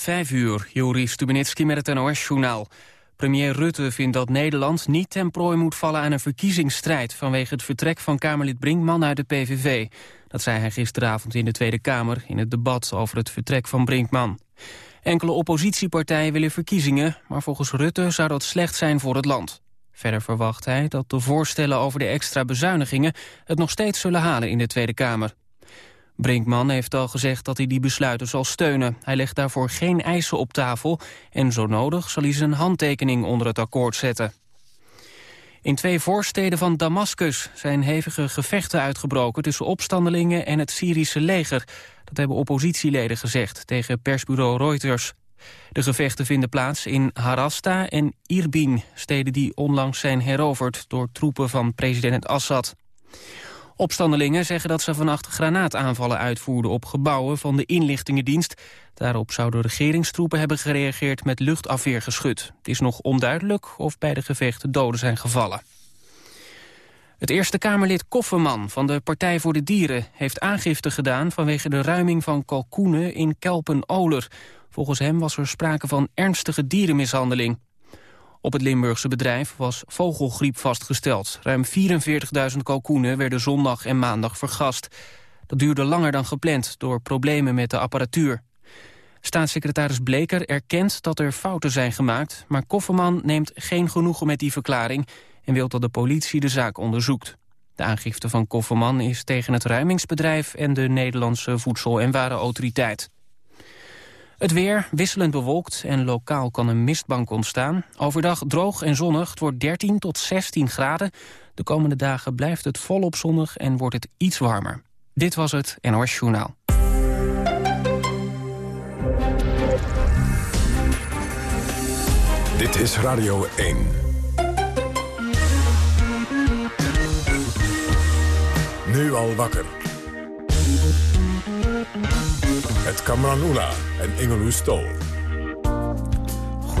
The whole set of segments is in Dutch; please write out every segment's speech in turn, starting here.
Vijf uur, Joris Stubenitski met het NOS-journaal. Premier Rutte vindt dat Nederland niet ten prooi moet vallen aan een verkiezingsstrijd... vanwege het vertrek van Kamerlid Brinkman uit de PVV. Dat zei hij gisteravond in de Tweede Kamer... in het debat over het vertrek van Brinkman. Enkele oppositiepartijen willen verkiezingen... maar volgens Rutte zou dat slecht zijn voor het land. Verder verwacht hij dat de voorstellen over de extra bezuinigingen... het nog steeds zullen halen in de Tweede Kamer. Brinkman heeft al gezegd dat hij die besluiten zal steunen. Hij legt daarvoor geen eisen op tafel en zo nodig zal hij zijn handtekening onder het akkoord zetten. In twee voorsteden van Damascus zijn hevige gevechten uitgebroken tussen opstandelingen en het Syrische leger. Dat hebben oppositieleden gezegd tegen persbureau Reuters. De gevechten vinden plaats in Harasta en Irbin, steden die onlangs zijn heroverd door troepen van president Assad. Opstandelingen zeggen dat ze vannacht granaataanvallen uitvoerden op gebouwen van de inlichtingendienst. Daarop zouden regeringstroepen hebben gereageerd met luchtafweergeschut. Het is nog onduidelijk of bij de gevechten doden zijn gevallen. Het Eerste Kamerlid Kofferman van de Partij voor de Dieren... heeft aangifte gedaan vanwege de ruiming van kalkoenen in Kelpen-Oler. Volgens hem was er sprake van ernstige dierenmishandeling. Op het Limburgse bedrijf was vogelgriep vastgesteld. Ruim 44.000 kalkoenen werden zondag en maandag vergast. Dat duurde langer dan gepland door problemen met de apparatuur. Staatssecretaris Bleker erkent dat er fouten zijn gemaakt... maar Kofferman neemt geen genoegen met die verklaring... en wil dat de politie de zaak onderzoekt. De aangifte van Kofferman is tegen het ruimingsbedrijf... en de Nederlandse Voedsel- en Warenautoriteit. Het weer wisselend bewolkt en lokaal kan een mistbank ontstaan. Overdag droog en zonnig, het wordt 13 tot 16 graden. De komende dagen blijft het volop zonnig en wordt het iets warmer. Dit was het NOS Journaal. Dit is Radio 1. Nu al wakker. Het Kamran Oela en Ingeloes Stol.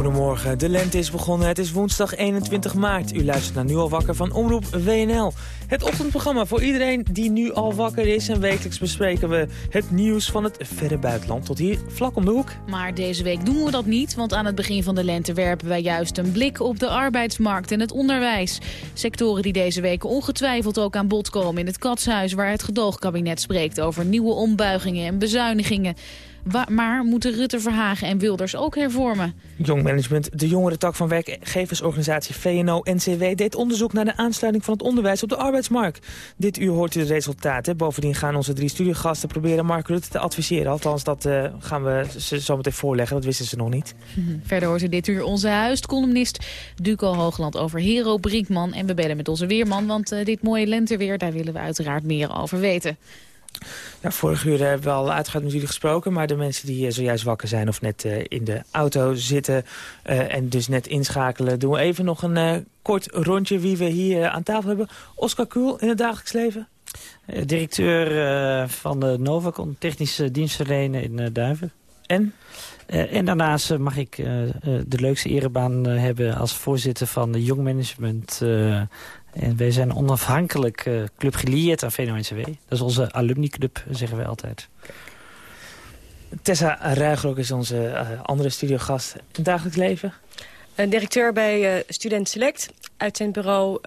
Goedemorgen, de lente is begonnen. Het is woensdag 21 maart. U luistert naar Nu al wakker van Omroep WNL. Het ochtendprogramma voor iedereen die nu al wakker is. En wekelijks bespreken we het nieuws van het verre buitenland tot hier vlak om de hoek. Maar deze week doen we dat niet, want aan het begin van de lente werpen wij juist een blik op de arbeidsmarkt en het onderwijs. Sectoren die deze week ongetwijfeld ook aan bod komen in het katshuis waar het gedoogkabinet spreekt over nieuwe ombuigingen en bezuinigingen maar moeten Rutte, Verhagen en Wilders ook hervormen? Jong Management, de jongere tak van werkgeversorganisatie VNO-NCW... deed onderzoek naar de aansluiting van het onderwijs op de arbeidsmarkt. Dit uur hoort u de resultaten. Bovendien gaan onze drie studiegasten proberen Mark Rutte te adviseren. Althans, dat uh, gaan we ze zo meteen voorleggen. Dat wisten ze nog niet. Verder hoort u dit uur onze huiscolumnist Duco Hoogland over Hero Brinkman. En we bellen met onze weerman, want uh, dit mooie lenteweer... daar willen we uiteraard meer over weten. Ja, vorige uur hebben we al uitgebreid met jullie gesproken... maar de mensen die uh, zojuist wakker zijn of net uh, in de auto zitten... Uh, en dus net inschakelen, doen we even nog een kort rondje... wie we hier aan tafel hebben. Oscar Kuhl in het dagelijks leven. Directeur van de Novacon, technische dienstverlener in Duiven. En? en daarnaast mag ik de leukste erebaan hebben als voorzitter van de Young Management en wij zijn onafhankelijk uh, club gelieerd aan VNO-NCW. Dat is onze alumniclub, zeggen wij altijd. Tessa Ruigrok is onze uh, andere studiogast in het dagelijks leven. Een directeur bij uh, Student Select, uitzendbureau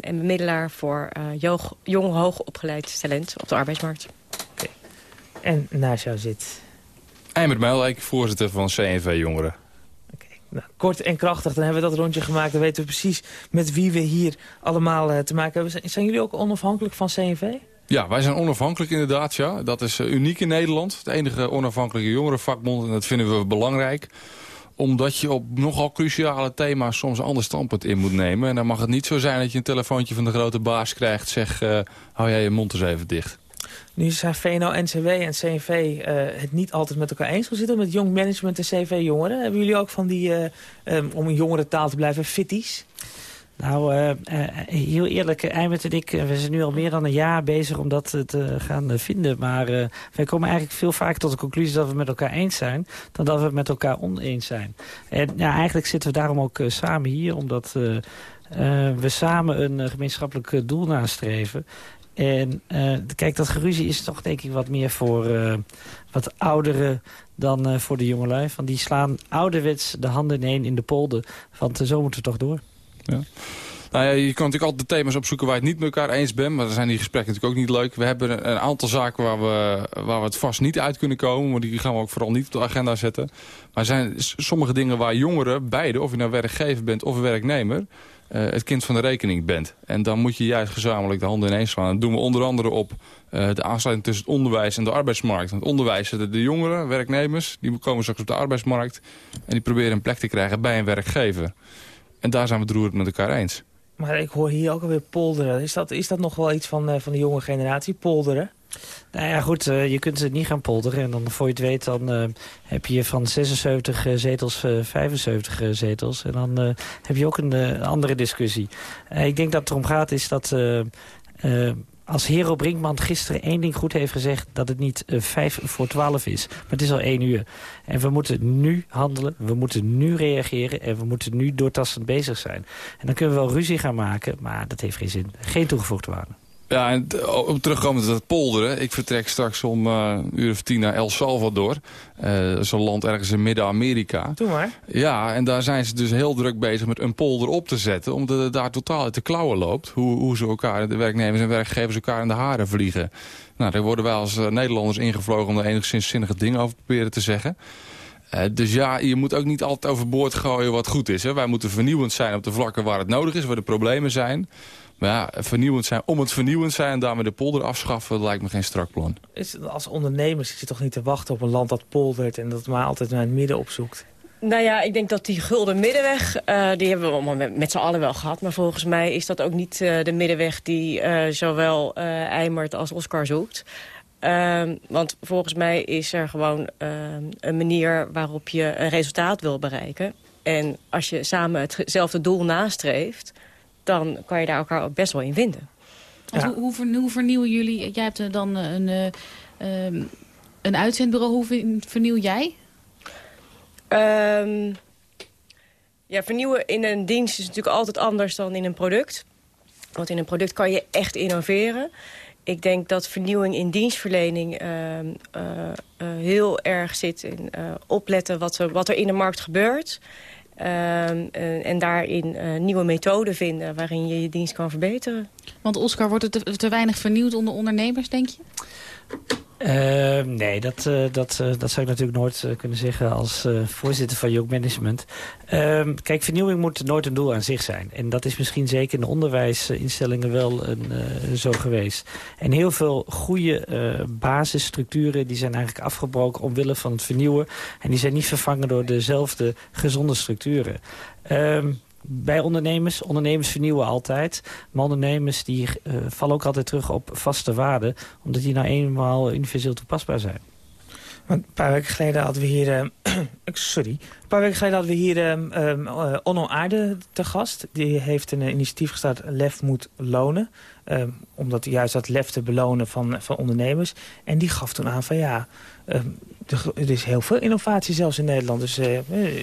en bemiddelaar voor jong, jong hoog opgeleid talent op de arbeidsmarkt. Okay. En naast jou zit... Eimert Muilwijk, voorzitter van CNV Jongeren. Nou, kort en krachtig, dan hebben we dat rondje gemaakt. Dan weten we precies met wie we hier allemaal uh, te maken hebben. Zijn jullie ook onafhankelijk van CNV? Ja, wij zijn onafhankelijk inderdaad, ja. Dat is uh, uniek in Nederland. Het enige onafhankelijke jongerenvakbond. En dat vinden we belangrijk omdat je op nogal cruciale thema's soms een ander standpunt in moet nemen. En dan mag het niet zo zijn dat je een telefoontje van de grote baas krijgt. Zeg, uh, hou jij je mond eens even dicht. Nu zijn VNO, NCW en CNV uh, het niet altijd met elkaar eens gezitten met jong management en CV-jongeren. Hebben jullie ook van die, uh, um, om in jongere taal te blijven, fitties? Nou, uh, heel eerlijk, Eimert en ik, we zijn nu al meer dan een jaar bezig om dat te gaan vinden. Maar wij komen eigenlijk veel vaker tot de conclusie dat we met elkaar eens zijn... dan dat we met elkaar oneens zijn. En ja, eigenlijk zitten we daarom ook samen hier, omdat... we samen een gemeenschappelijk doel nastreven. En uh, kijk, dat geruzie is toch denk ik wat meer voor uh, wat ouderen dan uh, voor de jongelui. Van die slaan ouderwets de handen ineen in de polder. Want zo moeten we toch door. Ja. Nou ja, je kan natuurlijk altijd de thema's opzoeken waar je het niet met elkaar eens bent. Maar dan zijn die gesprekken natuurlijk ook niet leuk. We hebben een aantal zaken waar we, waar we het vast niet uit kunnen komen. Maar die gaan we ook vooral niet op de agenda zetten. Maar er zijn sommige dingen waar jongeren, beide, of je nou werkgever bent of werknemer... Uh, het kind van de rekening bent. En dan moet je juist gezamenlijk de handen ineens slaan. Dat doen we onder andere op uh, de aansluiting tussen het onderwijs en de arbeidsmarkt. Want onderwijs, de, de jongeren, werknemers, die komen straks op de arbeidsmarkt... en die proberen een plek te krijgen bij een werkgever. En daar zijn we het roerend met elkaar eens. Maar ik hoor hier ook alweer polderen. Is dat, is dat nog wel iets van, uh, van de jonge generatie, polderen? Nou ja, goed, uh, je kunt het niet gaan polderen. En dan, voor je het weet, dan uh, heb je van 76 uh, zetels 75 zetels. En dan heb je ook een andere discussie. ik denk dat het erom gaat is dat... als Hero Brinkman gisteren één ding goed heeft gezegd... dat het niet vijf voor twaalf is. Maar het is al één uur. En we moeten nu handelen, we moeten nu reageren... en we moeten nu doortastend bezig zijn. En dan kunnen we wel ruzie gaan maken, maar dat heeft geen zin. Geen toegevoegde waarde. Ja, en op terugkomen tot het polderen. Ik vertrek straks om uh, een uur of tien naar El Salvador. Uh, dat is een land ergens in Midden-Amerika. Doe maar. Ja, en daar zijn ze dus heel druk bezig met een polder op te zetten. Omdat het daar totaal uit de klauwen loopt. Hoe, hoe ze elkaar, de werknemers en werkgevers elkaar in de haren vliegen. Nou, daar worden wij als uh, Nederlanders ingevlogen om er enigszins zinnige dingen over te proberen te zeggen. Uh, dus ja, je moet ook niet altijd overboord gooien wat goed is. Hè. Wij moeten vernieuwend zijn op de vlakken waar het nodig is, waar de problemen zijn. Maar ja, vernieuwend zijn om het vernieuwend zijn en daarmee de polder afschaffen, lijkt me geen strak plan. Is, als ondernemers zit je toch niet te wachten op een land dat poldert en dat maar altijd naar het midden opzoekt? Nou ja, ik denk dat die gulden middenweg, uh, die hebben we allemaal met, met z'n allen wel gehad. Maar volgens mij is dat ook niet uh, de middenweg die uh, zowel Eimert als Oscar zoekt. Um, want volgens mij is er gewoon een manier waarop je een resultaat wil bereiken. En als je samen hetzelfde doel nastreeft dan kan je daar elkaar ook best wel in vinden. Ja. Hoe, hoe, hoe, vernieuwen jullie... Jij hebt dan een, een, uh, een uitzendbureau. Hoe vernieuw jij? Um, ja, vernieuwen in een dienst is natuurlijk altijd anders dan in een product. Want in een product kan je echt innoveren. Ik denk dat vernieuwing in dienstverlening uh, uh, heel erg zit in uh, opletten wat er, wat er in de markt gebeurt. Um, uh, en daarin uh, nieuwe methoden vinden waarin je je dienst kan verbeteren. Want Oscar, wordt het te, te weinig vernieuwd onder ondernemers, denk je? Uh, nee, dat, uh, dat, uh, dat zou ik natuurlijk nooit kunnen zeggen als voorzitter van Young Management. Ehm, kijk, vernieuwing moet nooit een doel aan zich zijn. En dat is misschien zeker in de onderwijsinstellingen wel een, zo geweest. En heel veel goede basisstructuren die zijn eigenlijk afgebroken omwille van het vernieuwen. En die zijn niet vervangen door dezelfde gezonde structuren. Um, bij ondernemers. Ondernemers vernieuwen altijd. Maar ondernemers die, uh, vallen ook altijd terug op vaste waarden. Omdat die nou eenmaal universeel toepasbaar zijn. Een paar weken geleden hadden we hier... Uh, sorry. Een paar weken geleden hadden we hier uh, Onno Aarde te gast. Die heeft een initiatief gestart, Lef moet lonen. omdat juist dat lef te belonen van, van ondernemers. En die gaf toen aan van ja er is heel veel innovatie zelfs in Nederland. Dus uh,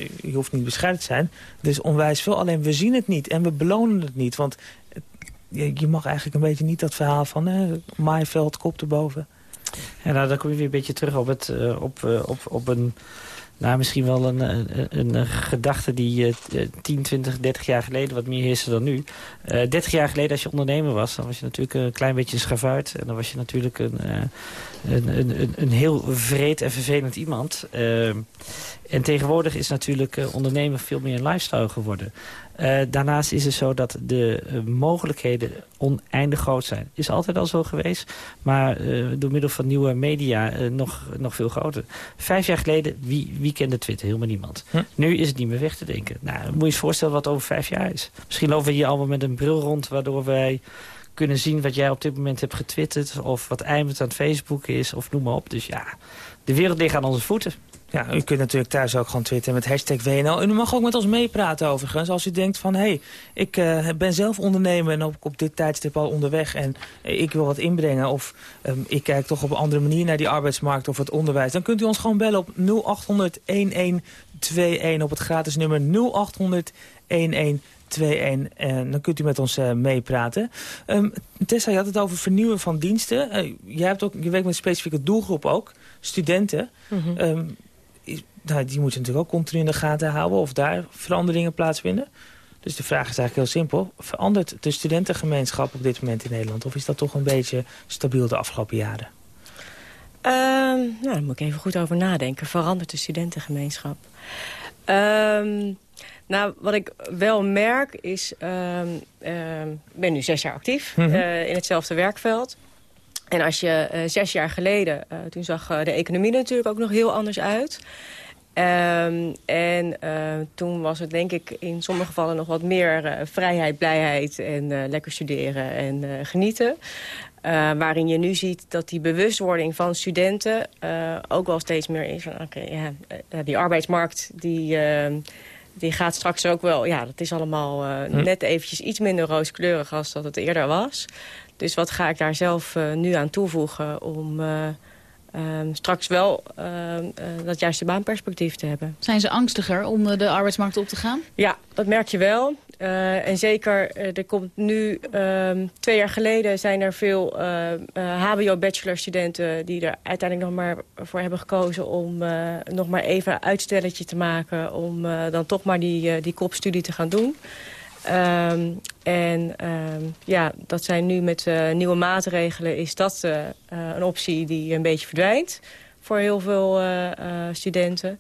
je hoeft niet bescheiden te zijn. Er is onwijs veel, alleen we zien het niet. En we belonen het niet. Want je mag eigenlijk een beetje niet dat verhaal van... Uh, maaiveld, kop erboven. Ja, nou, dan kom je weer een beetje terug op, het, uh, op, op, op een nou, misschien wel een, een, een gedachte die uh, 10, 20, 30 jaar geleden wat meer heerste dan nu. Uh, 30 jaar geleden als je ondernemer was, dan was je natuurlijk een klein beetje een schavuit. En dan was je natuurlijk een, een, een, een, heel vreed en vervelend iemand. En tegenwoordig is natuurlijk ondernemen veel meer een lifestyle geworden. Uh, daarnaast is het zo dat de uh, mogelijkheden oneindig groot zijn. Is altijd al zo geweest, maar door middel van nieuwe media nog, nog veel groter. Vijf jaar geleden, wie, wie kende Twitter? Helemaal niemand. Hm? Nu is het niet meer weg te denken. Nou, moet je eens voorstellen wat over vijf jaar is. Misschien lopen we hier allemaal met een bril rond, waardoor wij kunnen zien wat jij op dit moment hebt getwitterd... of wat Eimert aan het Facebook is, of noem maar op. Dus ja, de wereld ligt aan onze voeten. Ja, u kunt natuurlijk thuis ook gewoon twitteren met hashtag WNL. En u mag ook met ons meepraten overigens. Als u denkt van, hé, hey, ik uh, ben zelf ondernemer en op, op dit tijdstip al onderweg... en ik wil wat inbrengen of um, ik kijk toch op een andere manier naar die arbeidsmarkt of het onderwijs... dan kunt u ons gewoon bellen op 0800 1121 op het gratis nummer 0800 1121. En dan kunt u met ons uh, meepraten. Um, Tessa, je had het over vernieuwen van diensten. Uh, jij hebt ook, je werkt met een specifieke doelgroep ook. Studenten. Mm um, nou, die moeten natuurlijk ook continu in de gaten houden... of daar veranderingen plaatsvinden. Dus de vraag is eigenlijk heel simpel. Verandert de studentengemeenschap op dit moment in Nederland? Of is dat toch een beetje stabiel de afgelopen jaren? Um, nou, daar moet ik even goed over nadenken. Verandert de studentengemeenschap? Um, nou, wat ik wel merk is... Um, ik ben nu zes jaar actief mm -hmm. uh, in hetzelfde werkveld. En als je uh, zes jaar geleden... Uh, toen zag de economie natuurlijk ook nog heel anders uit... Um, en uh, toen was het denk ik in sommige gevallen nog wat meer uh, vrijheid, blijheid en uh, lekker studeren en genieten. waarin je nu ziet dat die bewustwording van studenten ook wel steeds meer is van oké, okay, ja, die arbeidsmarkt die, ehm, die gaat straks ook wel, ja dat is allemaal hm. net eventjes iets minder rooskleurig als dat het eerder was. Dus wat ga ik daar zelf nu aan toevoegen om Um, straks wel uh, uh, dat juiste baanperspectief te hebben. Zijn ze angstiger om uh, de arbeidsmarkt op te gaan? Ja, dat merk je wel. Uh, en zeker, er komt nu, ehm, twee jaar geleden zijn er veel hbo-bachelorstudenten... die er uiteindelijk nog maar voor hebben gekozen om nog maar even een uitstelletje te maken... om dan toch maar die, die kopstudie te gaan doen. Um, en um, ja, dat zijn nu met uh, nieuwe maatregelen... is dat uh, een optie die een beetje verdwijnt voor heel veel studenten.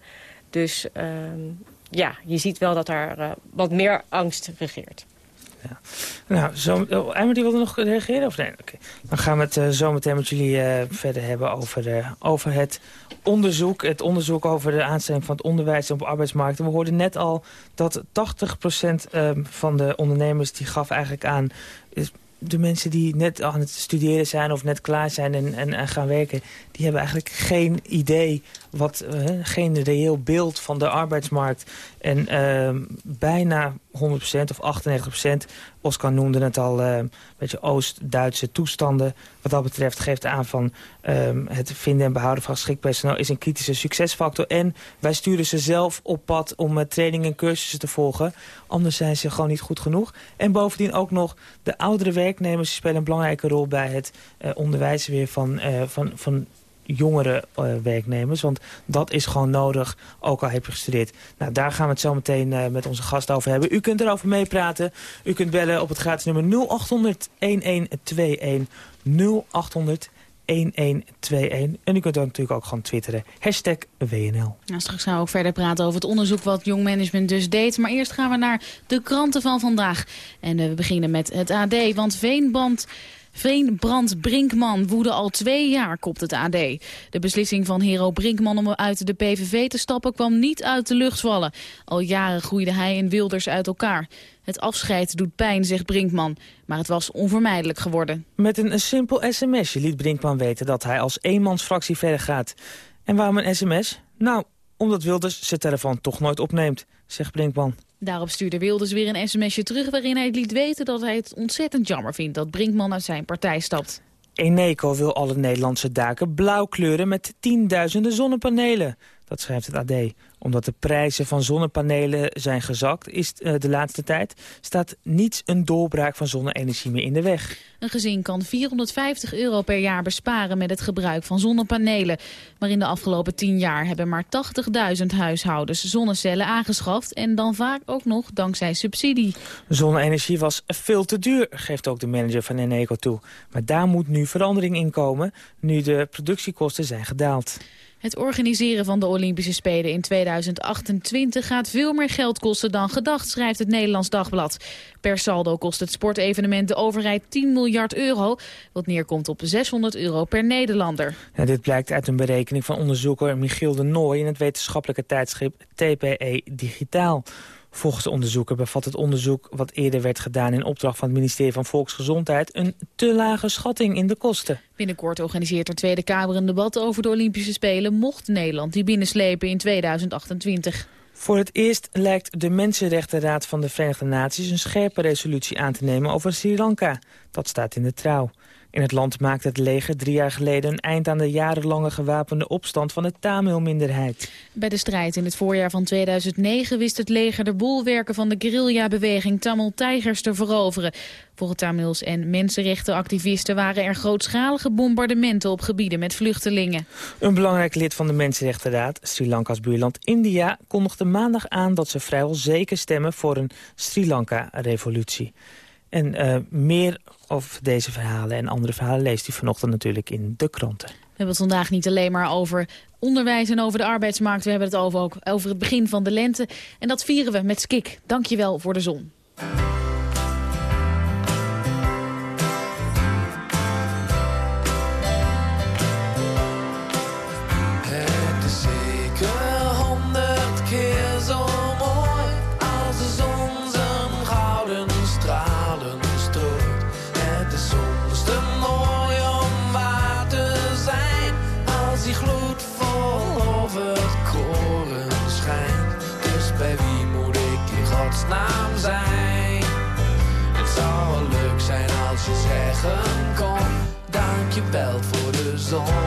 Dus um, ja, je ziet wel dat daar wat meer angst regeert. Ja. Nou, zo, oh, die wilde nog reageren? Of nee? Okay. Dan gaan we het uh, zo meteen met jullie uh, verder hebben over, uh, over het onderzoek. Het onderzoek over de aanstelling van het onderwijs op arbeidsmarkt. we hoorden net al dat 80% ehm, van de ondernemers die gaf eigenlijk aan de mensen die net aan het studeren zijn of net klaar zijn en, en, gaan werken... die hebben eigenlijk geen idee, wat, uh, geen reëel beeld van de arbeidsmarkt. En uh, bijna 100% of 98%, Oscar noemde het al, uh, een beetje Oost-Duitse toestanden. Wat dat betreft geeft aan van um, het vinden en behouden van geschikt personeel... is een kritische succesfactor. En wij sturen ze zelf op pad om uh, trainingen en cursussen te volgen. Anders zijn ze gewoon niet goed genoeg. En bovendien ook nog de oudere werknemers spelen een belangrijke rol... bij het uh, onderwijzen weer van, van, van jongere uh, werknemers. Want dat is gewoon nodig, ook al heb je gestudeerd. Nou, daar gaan we het zo meteen uh, met onze gast over hebben. U kunt erover meepraten. U kunt bellen op het gratis nummer 0800 1121 0800 1121. En u kunt dan natuurlijk ook gewoon twitteren. Hashtag WNL. Nou, straks gaan we ook verder praten over het onderzoek wat Jong Management dus deed. Maar eerst gaan we naar de kranten van vandaag. En uh, we beginnen met het AD. Want Veenband Veenbrand Brinkman woedde al twee jaar, kopt het AD. De beslissing van Hero Brinkman om uit de PVV te stappen kwam niet uit de lucht vallen. Al jaren groeide hij en Wilders uit elkaar. Het afscheid doet pijn, zegt Brinkman, maar het was onvermijdelijk geworden. Met een, simpel sms'je liet Brinkman weten dat hij als eenmansfractie verder gaat. En waarom een sms? Nou, omdat Wilders zijn telefoon toch nooit opneemt, zegt Brinkman. Daarop stuurde Wilders weer een sms'je terug waarin hij liet weten dat hij het ontzettend jammer vindt dat Brinkman uit zijn partij stapt. Eneco wil alle Nederlandse daken blauw kleuren met tienduizenden zonnepanelen. Dat schrijft het AD omdat de prijzen van zonnepanelen zijn gezakt is uh, de laatste tijd... staat niets een doorbraak van zonne-energie meer in de weg. Een gezin kan 450 euro per jaar besparen met het gebruik van zonnepanelen. Maar in de afgelopen 10 jaar hebben maar 80.000 huishoudens zonnecellen aangeschaft... en dan vaak ook nog dankzij subsidie. Zonne-energie was veel te duur, geeft ook de manager van Eneco toe. Maar daar moet nu verandering in komen, nu de productiekosten zijn gedaald. Het organiseren van de Olympische Spelen in 2028 gaat veel meer geld kosten dan gedacht, schrijft het Nederlands Dagblad. Per saldo kost het sportevenement de overheid 10 miljard euro, wat neerkomt op 600 euro per Nederlander. Dit blijkt uit een berekening van onderzoeker Michiel de Nooy in het wetenschappelijke tijdschrift TPE Digitaal. Volgens de onderzoeker bevat het onderzoek wat eerder werd gedaan in opdracht van het ministerie van Volksgezondheid een te lage schatting in de kosten. Binnenkort organiseert de Tweede Kamer een debat over de Olympische Spelen mocht Nederland die binnenslepen in 2028. Voor het eerst lijkt de Mensenrechtenraad van de Verenigde Naties een scherpe resolutie aan te nemen over Sri Lanka. Dat staat in de trouw. In het land maakte het leger drie jaar geleden een eind aan de jarenlange gewapende opstand van de Tamil-minderheid. Bij de strijd in het voorjaar van 2009 wist het leger de bolwerken van de guerrilla-beweging Tamil Tigers te veroveren. Volgens Tamils en mensenrechtenactivisten waren er grootschalige bombardementen op gebieden met vluchtelingen. Een belangrijk lid van de Mensenrechtenraad, Sri Lanka's buurland India, kondigde maandag aan dat ze vrijwel zeker stemmen voor een Sri Lanka-revolutie. En uh, meer over deze verhalen en andere verhalen leest u vanochtend natuurlijk in de kranten. We hebben het vandaag niet alleen maar over onderwijs en over de arbeidsmarkt. We hebben het over, ook over het begin van de lente. En dat vieren we met Skik. Dankjewel voor de zon. Dankjewel voor de zon.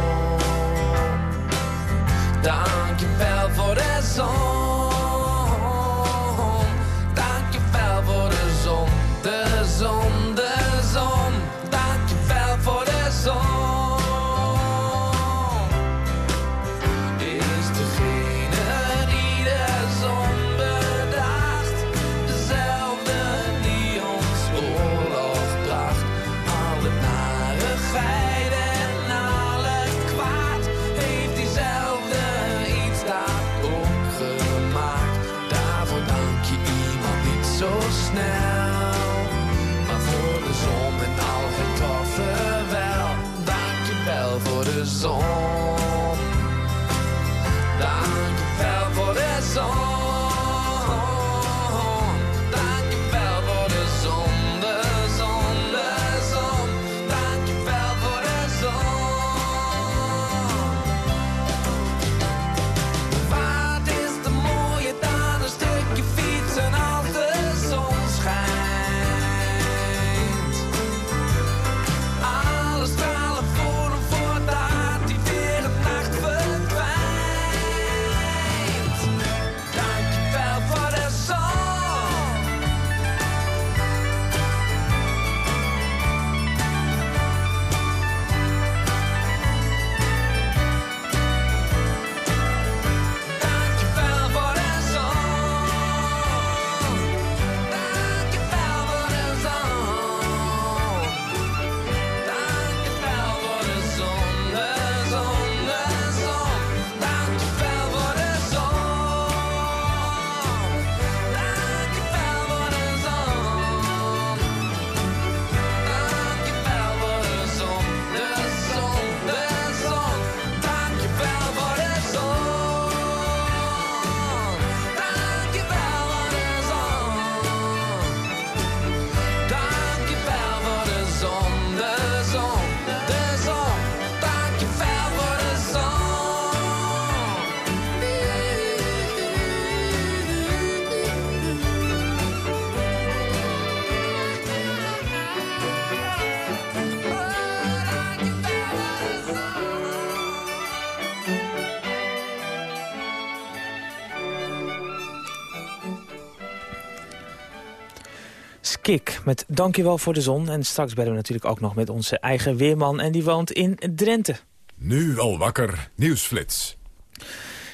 Met Dankjewel voor de zon. En straks bellen we natuurlijk ook nog met onze eigen weerman. En die woont in Drenthe. Nu al wakker, nieuwsflits.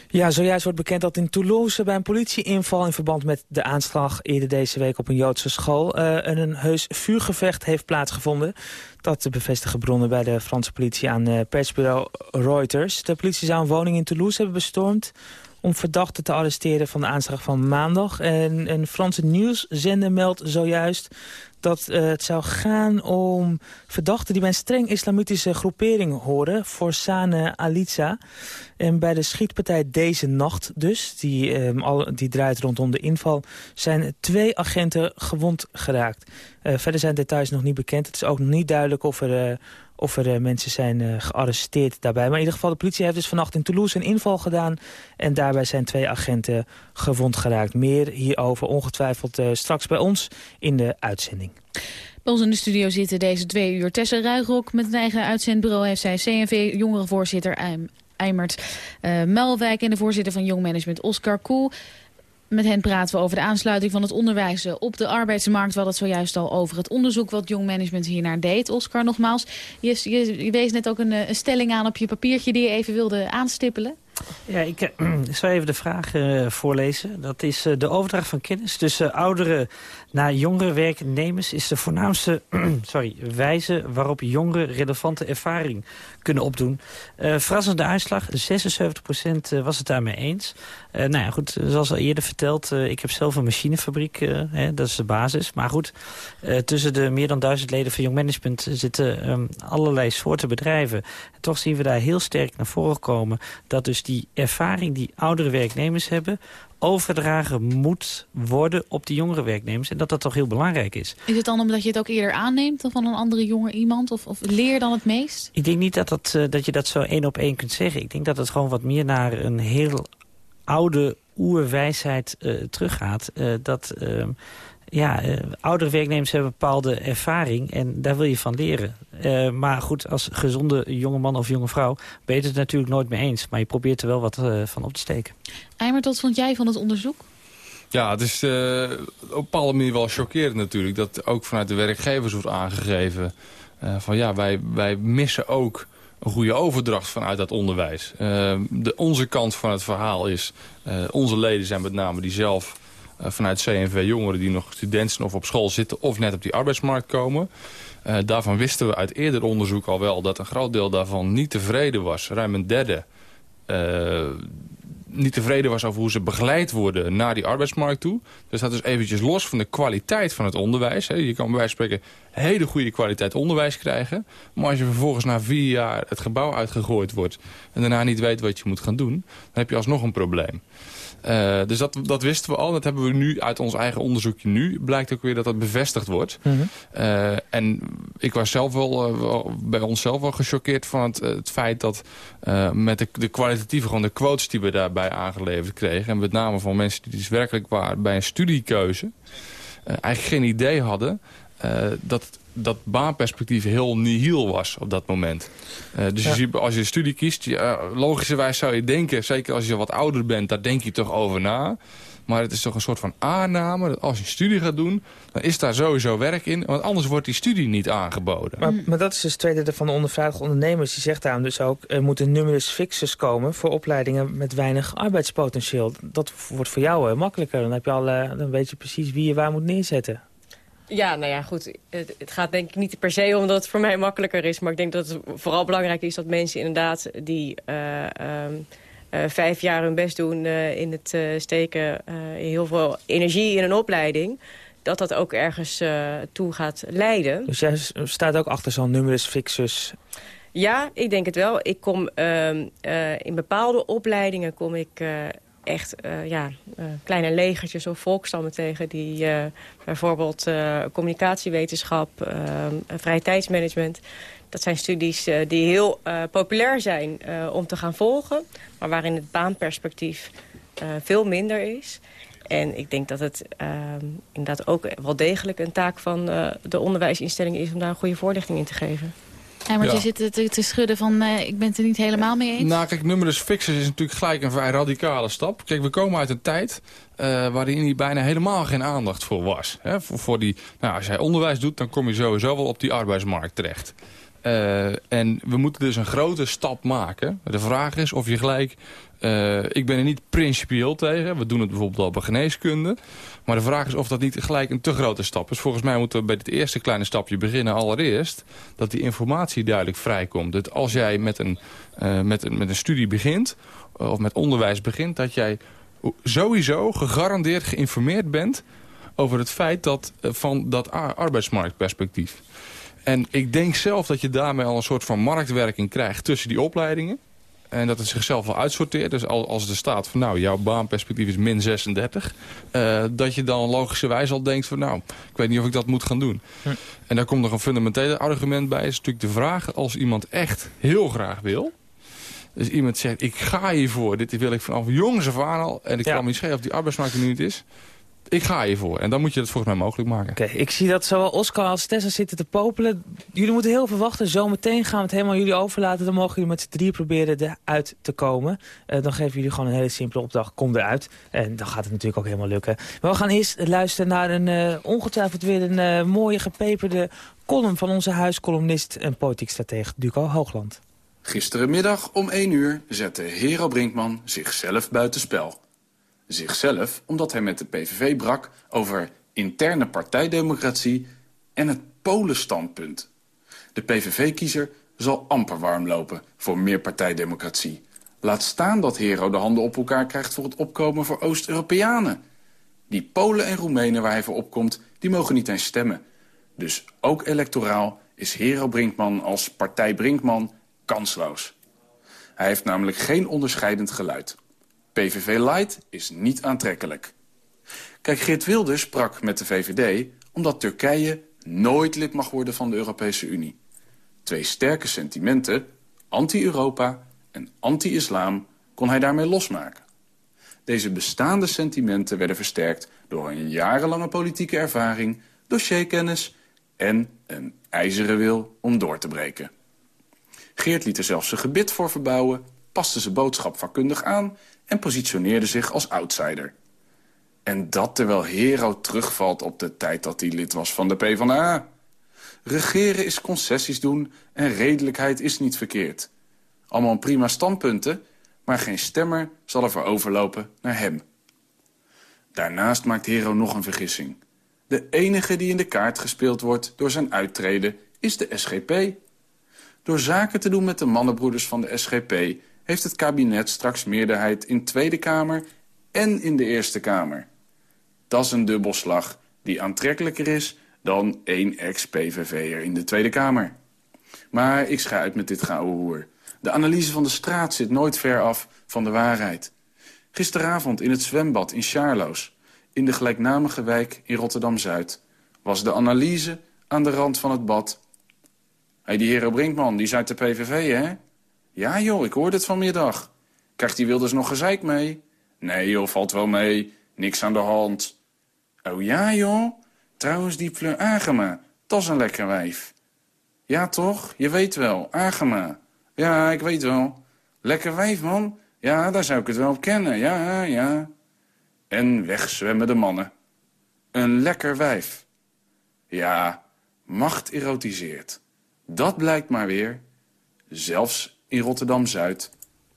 Ja, zojuist wordt bekend dat in Toulouse bij een politieinval... in verband met de aanslag eerder deze week op een Joodse school... Uh, een heus vuurgevecht heeft plaatsgevonden. Dat bevestigen bronnen bij de Franse politie aan uh, persbureau Reuters. De politie zou een woning in Toulouse hebben bestormd om verdachten te arresteren van de aanslag van maandag. En een Franse nieuwszender meldt zojuist dat uh, het zou gaan om verdachten die bij een streng islamitische groepering horen. Forsane Alitza. En bij de schietpartij deze nacht dus, die, um, al, die draait rondom de inval, zijn twee agenten gewond geraakt. Uh, verder zijn details nog niet bekend. Het is ook niet duidelijk of er... Uh, of er uh, mensen zijn uh, gearresteerd daarbij. Maar in ieder geval, de politie heeft dus vannacht in Toulouse een inval gedaan. En daarbij zijn twee agenten gewond geraakt. Meer hierover ongetwijfeld uh, straks bij ons in de uitzending. Bij ons in de studio zitten deze twee uur Tessa Ruigrok met een eigen uitzendbureau heeft zij CNV jongerenvoorzitter Eimert uh, Melwijk en de voorzitter van Jong Management Oscar Koel. Met hen praten we over de aansluiting van het onderwijs op de arbeidsmarkt. We hadden het zojuist al over het onderzoek wat Jong Management hiernaar deed. Oscar, nogmaals, je, je, wees net ook een, een stelling aan op je papiertje die je even wilde aanstippelen. Ja, ik uh, zal even de vraag uh, voorlezen. Dat is uh, de overdracht van kennis tussen ouderen naar jongere werknemers... is de voornaamste sorry, wijze waarop jongeren relevante ervaring kunnen opdoen. verrassende uitslag, 76% was het daarmee eens. nou ja, goed, zoals al eerder verteld, ik heb zelf een machinefabriek. Hè, dat is de basis. Maar goed, tussen de meer dan duizend leden van Jong Management... zitten um, allerlei soorten bedrijven. En toch zien we daar heel sterk naar voren komen... dat dus die ervaring die oudere werknemers hebben overdragen moet worden op die jongere werknemers. En dat dat toch heel belangrijk is. Is het dan omdat je het ook eerder aanneemt dan van een andere jonge iemand? Of, of leer dan het meest? Ik denk niet dat, dat, uh, dat je dat zo één op één kunt zeggen. Ik denk dat het gewoon wat meer naar een heel oude oerwijsheid uh, teruggaat. Uh, dat ehm, ja, uh, oudere werknemers hebben een bepaalde ervaring en daar wil je van leren. Uh, maar goed, als gezonde jonge man of jonge vrouw ben je het natuurlijk nooit mee eens. Maar je probeert er wel wat uh, van op te steken. Eimert, wat vond jij van het onderzoek? Ja, het is op een bepaalde manier wel chockerend natuurlijk. Dat ook vanuit de werkgevers wordt aangegeven. van ja, wij, wij missen ook een goede overdracht vanuit dat onderwijs. de, onze kant van het verhaal is, onze leden zijn met name die zelf vanuit CNV jongeren die nog student zijn of op school zitten of net op die arbeidsmarkt komen. Uh, daarvan wisten we uit eerder onderzoek al wel dat een groot deel daarvan niet tevreden was. Ruim een derde uh, niet tevreden was over hoe ze begeleid worden naar die arbeidsmarkt toe. Dus dat is eventjes los van de kwaliteit van het onderwijs. Hè. Je kan bij wijze van spreken hele goede kwaliteit onderwijs krijgen. Maar als je vervolgens na vier jaar het gebouw uitgegooid wordt... en daarna niet weet wat je moet gaan doen... dan heb je alsnog een probleem. Uh, dus dat, dat wisten we al. Dat hebben we nu uit ons eigen onderzoekje nu. Blijkt ook weer dat dat bevestigd wordt. Mm -hmm. uh, en ik was zelf wel, uh, wel bij onszelf wel gechoqueerd van het, het feit dat met de, de kwalitatieve, gewoon de quotes die we daarbij aangeleverd kregen. En met name van mensen die dus werkelijk waren bij een studiekeuze. eigenlijk geen idee hadden dat dat baanperspectief heel nihil was op dat moment. Uh, dus ja. je als je een studie kiest, uh, logischerwijs zou je denken... zeker als je wat ouder bent, daar denk je toch over na... Maar het is toch een soort van aanname dat als je studie gaat doen... dan is daar sowieso werk in, want anders wordt die studie niet aangeboden. Maar, maar dat is dus tweede derde van de ondervraagde ondernemers. Die zegt daarom dus ook, er moeten numerus fixes komen... voor opleidingen met weinig arbeidspotentieel. Dat wordt voor jou uh, makkelijker. Dan, heb je al, uh, dan weet je precies wie je waar moet neerzetten. Ja, nou ja, goed. Het, het, gaat denk ik niet per se omdat het voor mij makkelijker is. Maar ik denk dat het vooral belangrijk is dat mensen inderdaad die uh, um, uh, vijf jaar hun best doen uh, in het steken heel veel energie in een opleiding dat dat ook ergens toe gaat leiden. Dus jij staat ook achter zo'n numerus fixus? Ja, ik denk het wel. Ik kom uh, uh, in bepaalde opleidingen kom ik uh, echt uh, ja, uh, kleine legertjes of volkstammen tegen... die uh, bijvoorbeeld communicatiewetenschap, vrije tijdsmanagement... dat zijn studies die heel populair zijn om te gaan volgen... maar waarin het baanperspectief veel minder is... En ik denk dat het inderdaad ook wel degelijk een taak van de onderwijsinstelling is... om daar een goede voorlichting in te geven. Ja, maar ja. je zit te, te schudden van, uh, ik ben het er niet helemaal mee eens. Nou, kijk, numerus fixes is natuurlijk gelijk een vrij radicale stap. Kijk, we komen uit een tijd uh, waarin hier bijna helemaal geen aandacht voor was. Hè? Voor, voor die, nou, als jij onderwijs doet, dan kom je sowieso wel op die arbeidsmarkt terecht. Uh, en we moeten dus een grote stap maken. De vraag is of je gelijk... Uh, ik ben er niet principieel tegen. We doen het bijvoorbeeld al bij geneeskunde. Maar de vraag is of dat niet gelijk een te grote stap is. Volgens mij moeten we bij dit eerste kleine stapje beginnen allereerst... dat die informatie duidelijk vrijkomt. Dat als jij met een, uh, met een, met een studie begint... of met onderwijs begint... dat jij sowieso gegarandeerd geïnformeerd bent... over het feit dat, van dat arbeidsmarktperspectief. En ik denk zelf dat je daarmee al een soort van marktwerking krijgt tussen die opleidingen. En dat het zichzelf wel uitsorteert. Dus als er staat van nou, jouw baanperspectief is min 36. Uh, dat je dan logischerwijs al denkt van nou, ik weet niet of ik dat moet gaan doen. Hm. En daar komt nog een fundamentele argument bij. Is natuurlijk de vraag als iemand echt heel graag wil. Dus iemand zegt ik ga hiervoor. Dit wil ik vanaf jongs af aan al. En ik ja. kan me niet schelen of die arbeidsmarkt er nu niet is Ik ga hiervoor. En dan moet je het volgens mij mogelijk maken. Oké, ik zie dat zowel Oscar als Tessa zitten te popelen. Jullie moeten heel veel wachten. Zometeen gaan we het helemaal jullie overlaten. Dan mogen jullie met z'n drie proberen eruit te komen. Uh, dan geven jullie gewoon een hele simpele opdracht. Kom eruit. En dan gaat het natuurlijk ook helemaal lukken. Maar we gaan eerst luisteren naar een uh, ongetwijfeld weer een uh, mooie gepeperde column... van onze huiscolumnist en politiek stratege Duco Hoogland. Gisterenmiddag om 1 uur zette Hero Brinkman zichzelf buitenspel. Zichzelf omdat hij met de PVV brak over interne partijdemocratie en het Polenstandpunt. De PVV-kiezer zal amper warm lopen voor meer partijdemocratie. Laat staan dat Hero de handen op elkaar krijgt voor het opkomen voor Oost-Europeanen. Die Polen en Roemenen waar hij voor opkomt, die mogen niet eens stemmen. Dus ook electoraal is Hero Brinkman als partij Brinkman kansloos. Hij heeft namelijk geen onderscheidend geluid. PVV Light is niet aantrekkelijk. Kijk, Geert Wilders sprak met de VVD omdat Turkije nooit lid mag worden van de Europese Unie. Twee sterke sentimenten, anti-Europa en anti-islam, kon hij daarmee losmaken. Deze bestaande sentimenten werden versterkt door een jarenlange politieke ervaring, dossierkennis en een ijzeren wil om door te breken. Geert liet er zelfs zijn gebit voor verbouwen, paste zijn boodschap vakkundig aan en positioneerde zich als outsider. En dat terwijl Hero terugvalt op de tijd dat hij lid was van de PvdA. Regeren is concessies doen en redelijkheid is niet verkeerd. Allemaal prima standpunten, maar geen stemmer zal ervoor overlopen naar hem. Daarnaast maakt Hero nog een vergissing. De enige die in de kaart gespeeld wordt door zijn uittreden is de SGP. Door zaken te doen met de mannenbroeders van de SGP... heeft het kabinet straks meerderheid in Tweede Kamer en in de Eerste Kamer. Dat is een dubbelslag die aantrekkelijker is dan één ex-PVV'er in de Tweede Kamer. Maar ik scha uit met dit gouden hoer. De analyse van de straat zit nooit ver af van de waarheid. Gisteravond in het zwembad in Charloes, in de gelijknamige wijk in Rotterdam-Zuid... was de analyse aan de rand van het bad hey, die hero Brinkman, die is uit de PVV, hè? Ja, joh, ik hoorde het vanmiddag. Krijgt die Wilders nog gezeik mee? Nee, joh, valt wel mee. Niks aan de hand. Oh ja, joh? Trouwens, die Fleur Agema, dat is een lekker wijf. Ja, toch? Je weet wel, Agema. Ja, ik weet wel. Lekker wijf, man. Ja, daar zou ik het wel op kennen. Ja, ja. En wegzwemmen de mannen. Een lekker wijf. Ja, macht erotiseert. Dat blijkt maar weer, zelfs in Rotterdam-Zuid...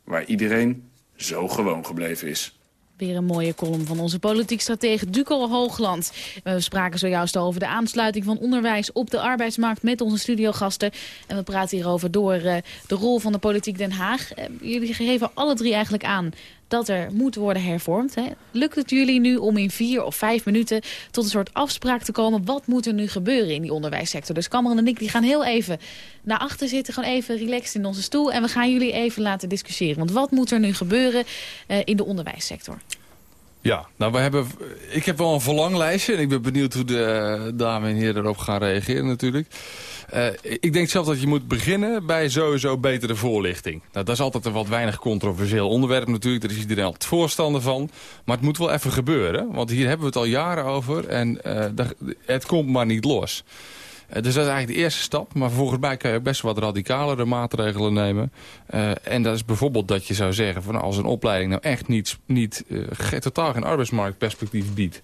waar iedereen zo gewoon gebleven is. Weer een mooie column van onze politiek stratege Duco Hoogland. We spraken zojuist over de aansluiting van onderwijs op de arbeidsmarkt met onze studiogasten. En we praten hierover door uh, de rol van de politiek Den Haag. Uh, jullie geven alle drie eigenlijk aan dat er moet worden hervormd. Hè. Lukt het jullie nu om in vier of vijf minuten tot een soort afspraak te komen? Wat moet er nu gebeuren in die onderwijssector? Dus Cameron en ik die gaan heel even naar achter zitten. Gewoon even relaxed in onze stoel. En we gaan jullie even laten discussiëren. Want wat moet er nu gebeuren uh, in de onderwijssector? Ja, nou we hebben, ik heb wel een verlanglijstje. En ik ben benieuwd hoe de dames en heren erop gaan reageren natuurlijk. Uh, ik denk zelf dat je moet beginnen bij sowieso betere voorlichting. Nou, dat is altijd een wat weinig controversieel onderwerp natuurlijk. Daar is iedereen altijd voorstander van. Maar het moet wel even gebeuren. Want hier hebben we het al jaren over. En uh, het komt maar niet los. Uh, dus dat is eigenlijk de eerste stap. Maar volgens mij kan je best wat radicalere maatregelen nemen. En dat is bijvoorbeeld dat je zou zeggen... Van als een opleiding nou echt niet, niet uh, totaal geen arbeidsmarktperspectief biedt...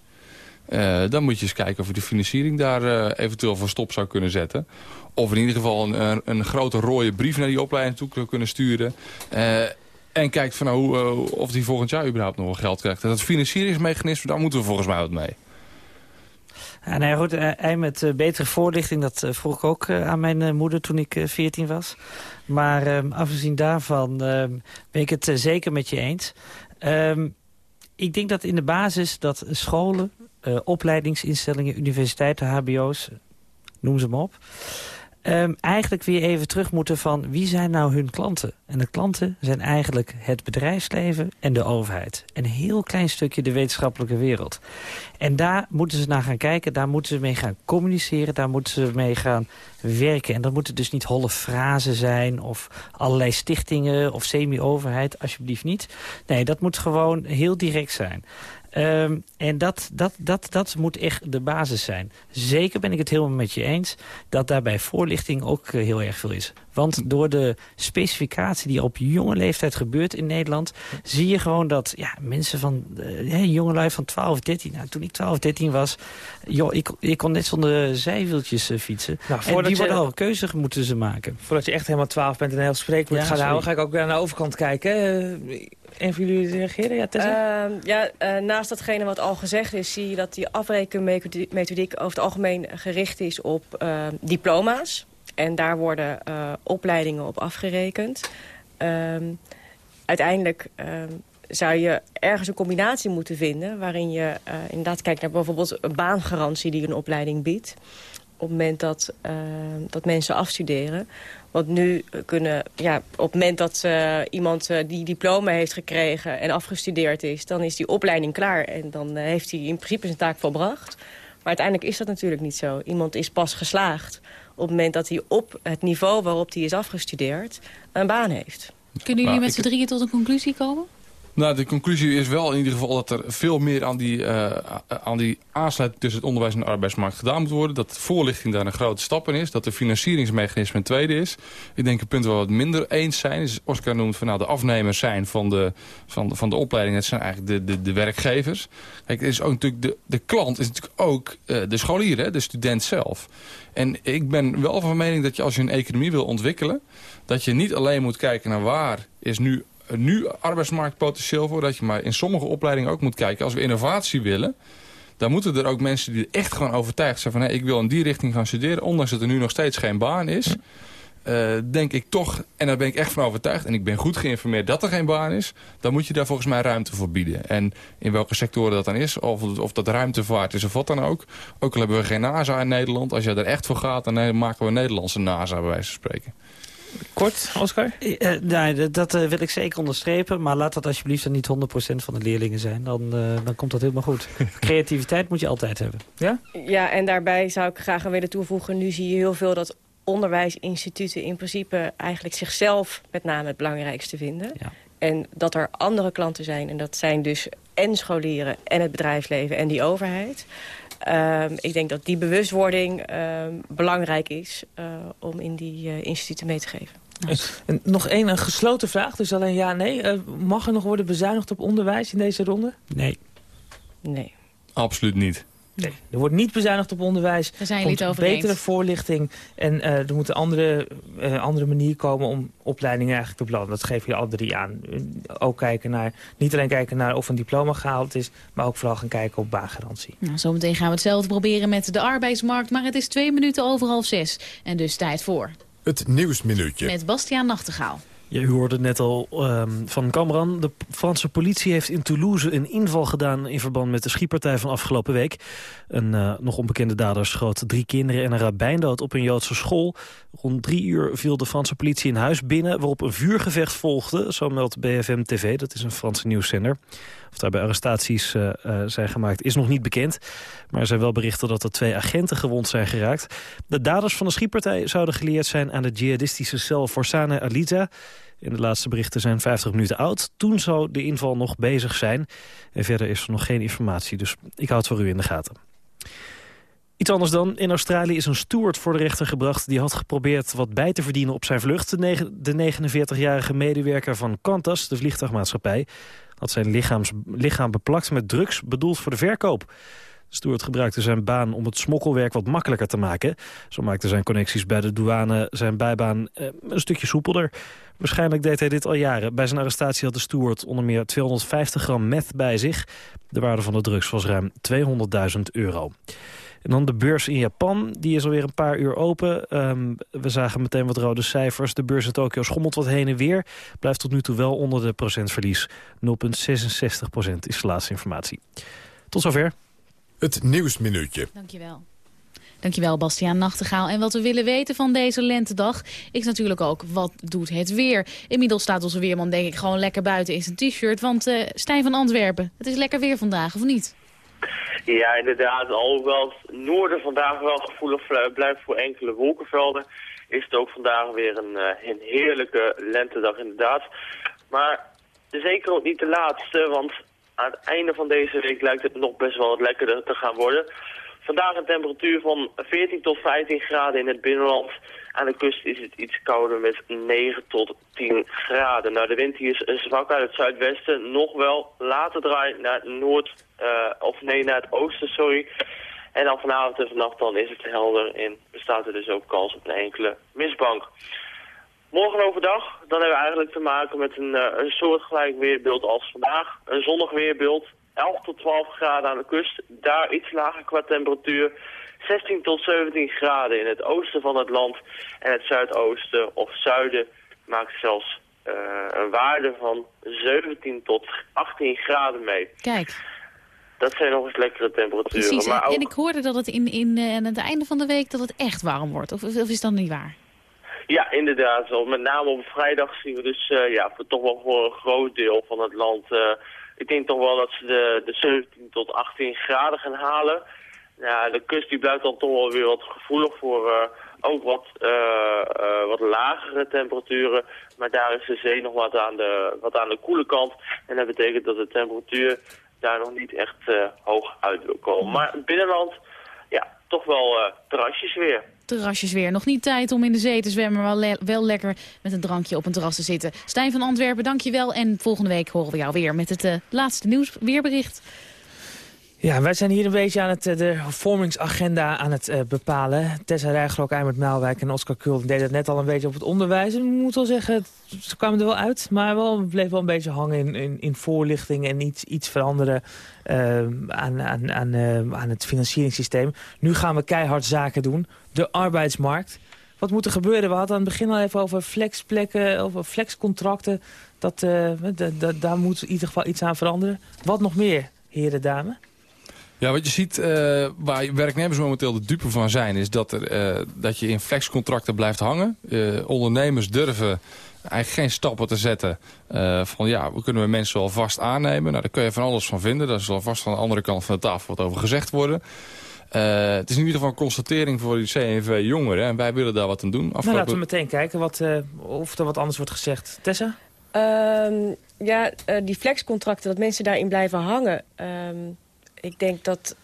Uh, dan moet je eens kijken of je de financiering daar uh, eventueel voor stop zou kunnen zetten. Of in ieder geval een, een grote rode brief naar die opleiding toe kunnen sturen. Uh, en kijkt van, nou, hoe, of die volgend jaar überhaupt nog wel geld krijgt. Dat financieringsmechanisme, daar moeten we volgens mij wat mee. Ja, nou ja, goed, hij met betere voorlichting, dat vroeg ik ook aan mijn moeder toen ik 14 was. Maar afgezien daarvan ben ik het zeker met je eens. Ehm, ik denk dat in de basis dat scholen uh, opleidingsinstellingen, universiteiten, hbo's, noem ze maar op. Um, eigenlijk weer even terug moeten van wie zijn nou hun klanten? En de klanten zijn eigenlijk het bedrijfsleven en de overheid. Een heel klein stukje de wetenschappelijke wereld. En daar moeten ze naar gaan kijken, daar moeten ze mee gaan communiceren... daar moeten ze mee gaan werken. En dat moeten dus niet holle frazen zijn of allerlei stichtingen of semi-overheid. Alsjeblieft niet. Nee, dat moet gewoon heel direct zijn. Um, en dat, dat, dat, dat moet echt de basis zijn. Zeker ben ik het helemaal met je eens dat daarbij voorlichting ook uh, heel erg veel is. Want door de specificatie die op jonge leeftijd gebeurt in Nederland... zie je gewoon dat ja, mensen van, uh, jongelui van 12, 13... Nou, toen ik 12, 13 was, joh, ik, ik kon net zonder zijwieltjes uh, fietsen. Nou, en die je, worden al keuze moeten ze maken. Voordat je echt helemaal 12 bent en een heel spreekwoord ja, gaat houden... ga ik ook weer aan de overkant kijken. een van jullie reageren? Ja, Tessa? Uh, ja naast datgene wat al gezegd is... zie je dat die afrekenmethodiek over het algemeen gericht is op diploma's. En daar worden uh, opleidingen op afgerekend. Um, uiteindelijk um, zou je ergens een combinatie moeten vinden... waarin je uh, inderdaad kijkt naar bijvoorbeeld een baangarantie die een opleiding biedt. Op het moment dat, uh, dat mensen afstuderen. Want nu kunnen, ja, op het moment dat uh, iemand die diploma heeft gekregen en afgestudeerd is... dan is die opleiding klaar en dan heeft hij in principe zijn taak volbracht. Maar uiteindelijk is dat natuurlijk niet zo. Iemand is pas geslaagd op het moment dat hij op het niveau waarop hij is afgestudeerd een baan heeft. Kunnen jullie met z'n drieën tot een conclusie komen? Nou, de conclusie is wel in ieder geval dat er veel meer aan die, uh, aan die aansluiting tussen het onderwijs en de arbeidsmarkt gedaan moet worden. Dat voorlichting daar een grote stap in is. Dat de financieringsmechanisme een tweede is. Ik denk een punt waar we het minder eens zijn. Is Oscar noemt van nou, de afnemers zijn van de, van de, van de opleiding. Het zijn eigenlijk de, de, de werkgevers. Kijk, is ook natuurlijk de, de klant is natuurlijk ook uh, de scholier, hè, de student zelf. En ik ben wel van mening dat je als je een economie wil ontwikkelen... dat je niet alleen moet kijken naar waar is nu nu arbeidsmarktpotentieel voor... dat je maar in sommige opleidingen ook moet kijken. Als we innovatie willen, dan moeten er ook mensen die echt gewoon overtuigd zijn... van hey, ik wil in die richting gaan studeren... ondanks dat er nu nog steeds geen baan is... Uh, denk ik toch, en daar ben ik echt van overtuigd... en ik ben goed geïnformeerd dat er geen baan is... dan moet je daar volgens mij ruimte voor bieden. En in welke sectoren dat dan is, of, of dat ruimtevaart is of wat dan ook... ook al hebben we geen NASA in Nederland... als je er echt voor gaat, dan maken we een Nederlandse NASA bij wijze van spreken. Kort, Oscar? Uh, nee, dat uh, wil ik zeker onderstrepen. Maar laat dat alsjeblieft dan niet 100% van de leerlingen zijn. Dan, uh, dan komt dat helemaal goed. Creativiteit moet je altijd hebben. Ja? Ja, en daarbij zou ik graag aan willen toevoegen... nu zie je heel veel dat onderwijsinstituten in principe eigenlijk zichzelf met name het belangrijkste vinden. Ja. En dat er andere klanten zijn. En dat zijn dus en scholieren en het bedrijfsleven en die overheid. Uh, ik denk dat die bewustwording uh, belangrijk is uh, om in die uh, instituten mee te geven. En nog één een gesloten vraag, dus alleen ja, nee. mag er nog worden bezuinigd op onderwijs in deze ronde? Nee. Nee. Absoluut niet. Nee, er wordt niet bezuinigd op onderwijs. Er zijn niet over betere voorlichting. En uh, er moet een andere, uh, andere manier komen om opleidingen eigenlijk te plannen. Dat geven jullie al drie aan. Ook kijken naar, niet alleen kijken naar of een diploma gehaald is... maar ook vooral gaan kijken op baangarantie. Nou, zometeen gaan we hetzelfde proberen met de arbeidsmarkt. Maar het is twee minuten over half zes. En dus tijd voor... Het Nieuwsminuutje. Met Bastiaan Nachtegaal. Ja, u hoorde net al um, van Kamran. De Franse politie heeft in Toulouse een inval gedaan... in verband met de schietpartij van afgelopen week. Een uh, nog onbekende dader schoot drie kinderen en een rabbijn dood op een Joodse school. Rond drie uur viel de Franse politie in huis binnen... waarop een vuurgevecht volgde, zo meldt BFM TV. Dat is een Franse nieuwszender. Of daarbij arrestaties uh, uh, zijn gemaakt is nog niet bekend. Maar er zijn wel berichten dat er twee agenten gewond zijn geraakt. De daders van de schietpartij zouden geleerd zijn aan de jihadistische cel Forsane Aliza... In de laatste berichten zijn 50 minuten oud. Toen zou de inval nog bezig zijn. En verder is er nog geen informatie, dus ik houd het voor u in de gaten. Iets anders dan. In Australië is een steward voor de rechter gebracht... die had geprobeerd wat bij te verdienen op zijn vlucht. De 49-jarige medewerker van Qantas, de vliegtuigmaatschappij... had zijn lichaams, lichaam beplakt met drugs bedoeld voor de verkoop. Stewart gebruikte zijn baan om het smokkelwerk wat makkelijker te maken. Zo maakte zijn connecties bij de douane zijn bijbaan eh, een stukje soepelder. Waarschijnlijk deed hij dit al jaren. Bij zijn arrestatie had de steward onder meer 250 gram meth bij zich. De waarde van de drugs was ruim 200.000 euro. En dan de beurs in Japan, die is alweer een paar uur open. Um, we zagen meteen wat rode cijfers. De beurs in Tokio schommelt wat heen en weer. Blijft tot nu toe wel onder de procentverlies. 0,66 procent is de laatste informatie. Tot zover. Het Nieuwsminuutje. Dankjewel. Dankjewel, Bastiaan Nachtegaal. En wat we willen weten van deze lentedag is natuurlijk ook, wat doet het weer? Inmiddels staat onze weerman denk ik gewoon lekker buiten in zijn t-shirt. Want uh, Stijn van Antwerpen, het is lekker weer vandaag, of niet? Ja, inderdaad. Alhoewel het noorden vandaag wel gevoelig blijft voor enkele wolkenvelden, is het ook vandaag weer een, uh, een heerlijke lentedag inderdaad. Maar zeker ook niet de laatste, want aan het einde van deze week lijkt het nog best wel wat lekkerder te gaan worden. Vandaag een temperatuur van 14 tot 15 graden in het binnenland. Aan de kust is het iets kouder met 9 tot 10 graden. Nou, de wind hier is zwak uit het zuidwesten. Nog wel later draaien naar het noord, uh, of nee, naar het oosten, sorry. En dan vanavond en vannacht dan is het helder en bestaat er dus ook kans op een enkele mistbank. Morgen overdag, dan hebben we eigenlijk te maken met een, uh, een soortgelijk weerbeeld als vandaag. Een zonnig weerbeeld, 11 tot 12 graden aan de kust, daar iets lager qua temperatuur. 16 tot 17 graden in het oosten van het land en het zuidoosten of zuiden maakt zelfs uh, een waarde van 17 tot 18 graden mee. Kijk. Dat zijn nog eens lekkere temperaturen. Precies, maar ook... en ik hoorde dat het in, in, uh, aan het einde van de week dat het echt warm wordt. Of, of is dat niet waar? Ja, inderdaad. Met name op vrijdag zien we dus uh, ja, voor, toch wel voor een groot deel van het land... ik denk toch wel dat ze de, de 17 tot 18 graden gaan halen. Ja, de kust die blijft dan toch wel weer wat gevoelig voor uh, ook wat, uh, uh, wat lagere temperaturen. Maar daar is de zee nog wat aan de, wat aan de koele kant. En dat betekent dat de temperatuur daar nog niet echt hoog uit wil komen. Maar het binnenland, ja, toch wel terrasjes weer. Terrasjes weer. Nog niet tijd om in de zee te zwemmen, maar wel, le wel lekker met een drankje op een terras te zitten. Stijn van Antwerpen, dankjewel. En volgende week horen we jou weer met het laatste nieuws weerbericht. Ja, wij zijn hier een beetje aan het, de vormingsagenda aan het uh, bepalen. Tessa Rijgrok, Eimert Maalwijk en Oscar Kulden deden het net al een beetje op het onderwijs. En ik moet wel zeggen, ze kwamen er wel uit. Maar wel, bleef wel een beetje hangen in, in, in voorlichting en iets, iets veranderen uh, aan, aan, aan, aan het financieringssysteem. Nu gaan we keihard zaken doen. De arbeidsmarkt. Wat moet er gebeuren? We hadden aan het begin al even over flexplekken, over flexcontracten. Dat, daar moet in ieder geval iets aan veranderen. Wat nog meer, heren, dames? Ja, wat je ziet, uh, waar werknemers momenteel de dupe van zijn... is dat, er, uh, dat je in flexcontracten blijft hangen. Uh, ondernemers durven eigenlijk geen stappen te zetten. van ja, we kunnen we mensen wel vast aannemen. Nou, daar kun je van alles van vinden. Daar zal vast van de andere kant van de tafel wat over gezegd worden. het is in ieder geval een constatering voor die CNV jongeren. En wij willen daar wat aan doen. Afgelopen... Nou, laten we meteen kijken wat, of er wat anders wordt gezegd. Tessa? Um, ja, die flexcontracten, dat mensen daarin blijven hangen... Um ik denk dat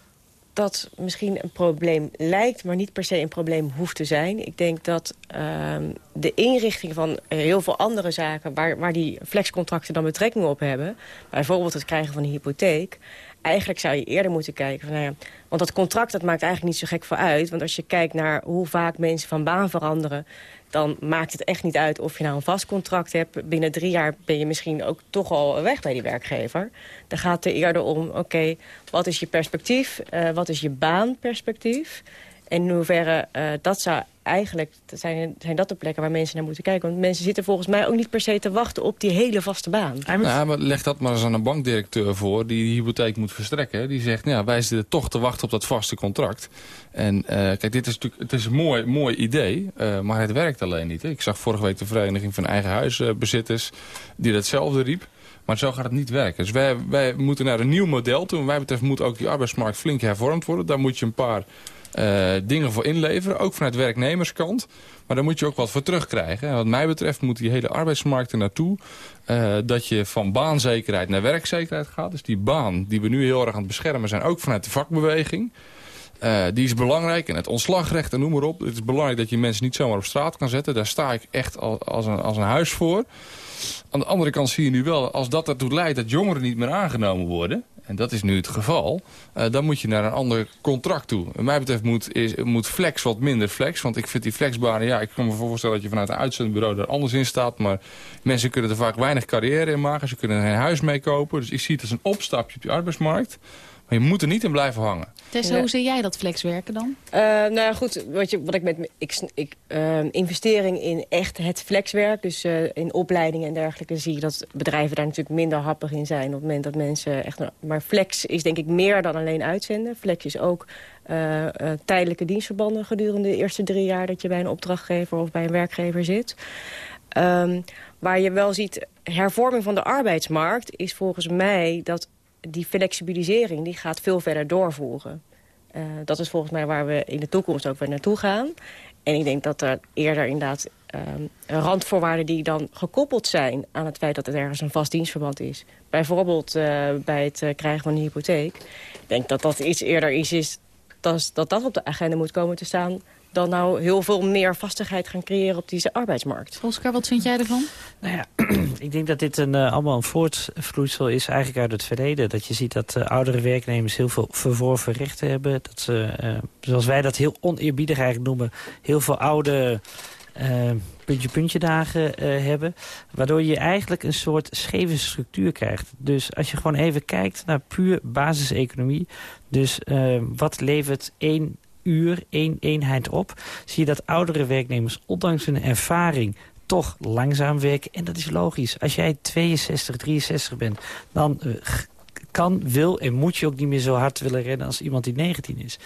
dat misschien een probleem lijkt, maar niet per se een probleem hoeft te zijn. Ik denk dat uh, de inrichting van heel veel andere zaken... Waar, waar die flexcontracten dan betrekking op hebben... bijvoorbeeld het krijgen van een hypotheek... eigenlijk zou je eerder moeten kijken van... Nou want dat contract dat maakt eigenlijk niet zo gek voor uit. Want als je kijkt naar hoe vaak mensen van baan veranderen dan maakt het echt niet uit of je nou een vast contract hebt. Binnen drie jaar ben je misschien ook toch al weg bij die werkgever. Dan gaat het er eerder om, oké, wat is je perspectief? Uh, wat is je baanperspectief? En in hoeverre uh, dat zou eigenlijk zijn, zijn dat de plekken waar mensen naar moeten kijken. Want mensen zitten volgens mij ook niet per se te wachten op die hele vaste baan. Ja, maar leg dat maar eens aan een bankdirecteur voor die die hypotheek moet verstrekken. Die zegt, nou ja, wij zitten toch te wachten op dat vaste contract. En uh, kijk, dit is natuurlijk het is een mooi, mooi idee, uh, maar het werkt alleen niet. Hè. Ik zag vorige week de Vereniging van Eigen Huisbezitters die datzelfde riep. Maar zo gaat het niet werken. Dus wij, wij moeten naar een nieuw model toe. En wij betreft moet ook die arbeidsmarkt flink hervormd worden. Daar moet je een paar uh, dingen voor inleveren. Ook vanuit werknemerskant. Maar daar moet je ook wat voor terugkrijgen. En wat mij betreft moet die hele arbeidsmarkt er naartoe... Uh, dat je van baanzekerheid naar werkzekerheid gaat. Dus die baan die we nu heel erg aan het beschermen zijn... ook vanuit de vakbeweging... Uh, die is belangrijk. En het ontslagrecht en noem maar op. Het is belangrijk dat je mensen niet zomaar op straat kan zetten. Daar sta ik echt als een, als een huis voor. Aan de andere kant zie je nu wel, als dat ertoe leidt dat jongeren niet meer aangenomen worden en dat is nu het geval, uh, dan moet je naar een ander contract toe. Wat mij betreft moet, is, moet flex wat minder flex. Want ik vind die flexbanen, ja, ik kan me voorstellen dat je vanuit een uitzendbureau daar anders in staat. Maar mensen kunnen er vaak weinig carrière in maken. Ze kunnen geen huis mee kopen. Dus ik zie het als een opstapje op die arbeidsmarkt. Maar je moet er niet in blijven hangen. Tessa, hoe zie jij dat flexwerken dan? Uh, nou ja, goed, wat, je, wat ik met ik, ik, uh, investering in echt het flexwerk, dus uh, in opleidingen en dergelijke, zie je dat bedrijven daar natuurlijk minder happig in zijn op het moment dat mensen echt... Maar flex is denk ik meer dan alleen uitzenden. Flex is ook tijdelijke dienstverbanden gedurende de eerste drie jaar dat je bij een opdrachtgever of bij een werkgever zit. Um, waar je wel ziet, hervorming van de arbeidsmarkt is volgens mij dat die flexibilisering die gaat veel verder doorvoeren. Uh, dat is volgens mij waar we in de toekomst ook weer naartoe gaan. En ik denk dat er eerder inderdaad um, randvoorwaarden die dan gekoppeld zijn... aan het feit dat het ergens een vast dienstverband is. Bijvoorbeeld uh, bij het uh, krijgen van een hypotheek. Ik denk dat dat iets eerder iets is dat dat op de agenda moet komen te staan dan nou heel veel meer vastigheid gaan creëren op deze arbeidsmarkt. Oscar, wat vind jij ervan? Nou ja, ik denk dat dit een, uh, allemaal een voortvloeisel is eigenlijk uit het verleden. Dat je ziet dat uh, oudere werknemers heel veel verworven rechten hebben. Dat ze, uh, zoals wij dat heel oneerbiedig eigenlijk noemen, heel veel oude puntje-puntje dagen hebben. Waardoor je eigenlijk een soort scheve structuur krijgt. Dus als je gewoon even kijkt naar puur basiseconomie. Dus wat levert één uur, één eenheid op... zie je dat oudere werknemers, ondanks hun ervaring toch langzaam werken. En dat is logisch. Als jij 62, 63 bent, dan uh, kan, wil en moet je ook niet meer zo hard willen rennen als iemand die 19 is.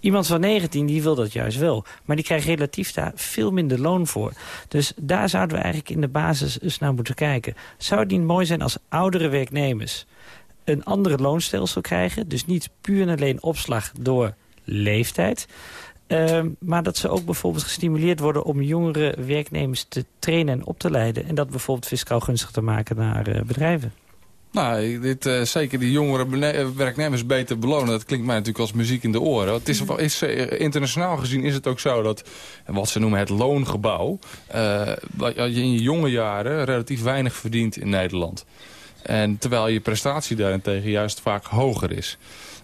Iemand van 19 die wil dat juist wel. Maar die krijgt relatief daar veel minder loon voor. Dus daar zouden we eigenlijk in de basis eens naar moeten kijken. Zou het niet mooi zijn als oudere werknemers een andere loonstelsel krijgen? Dus niet puur en alleen opslag door leeftijd. Uh, maar dat ze ook bijvoorbeeld gestimuleerd worden om jongere werknemers te trainen en op te leiden. En dat bijvoorbeeld fiscaal gunstig te maken naar uh, bedrijven. Nou, dit, uh, zeker die jongere werknemers beter belonen. Dat klinkt mij natuurlijk als muziek in de oren. Het is, is, internationaal gezien is het ook zo dat, wat ze noemen het loongebouw... je in je jonge jaren relatief weinig verdient in Nederland. En terwijl je prestatie daarentegen juist vaak hoger is.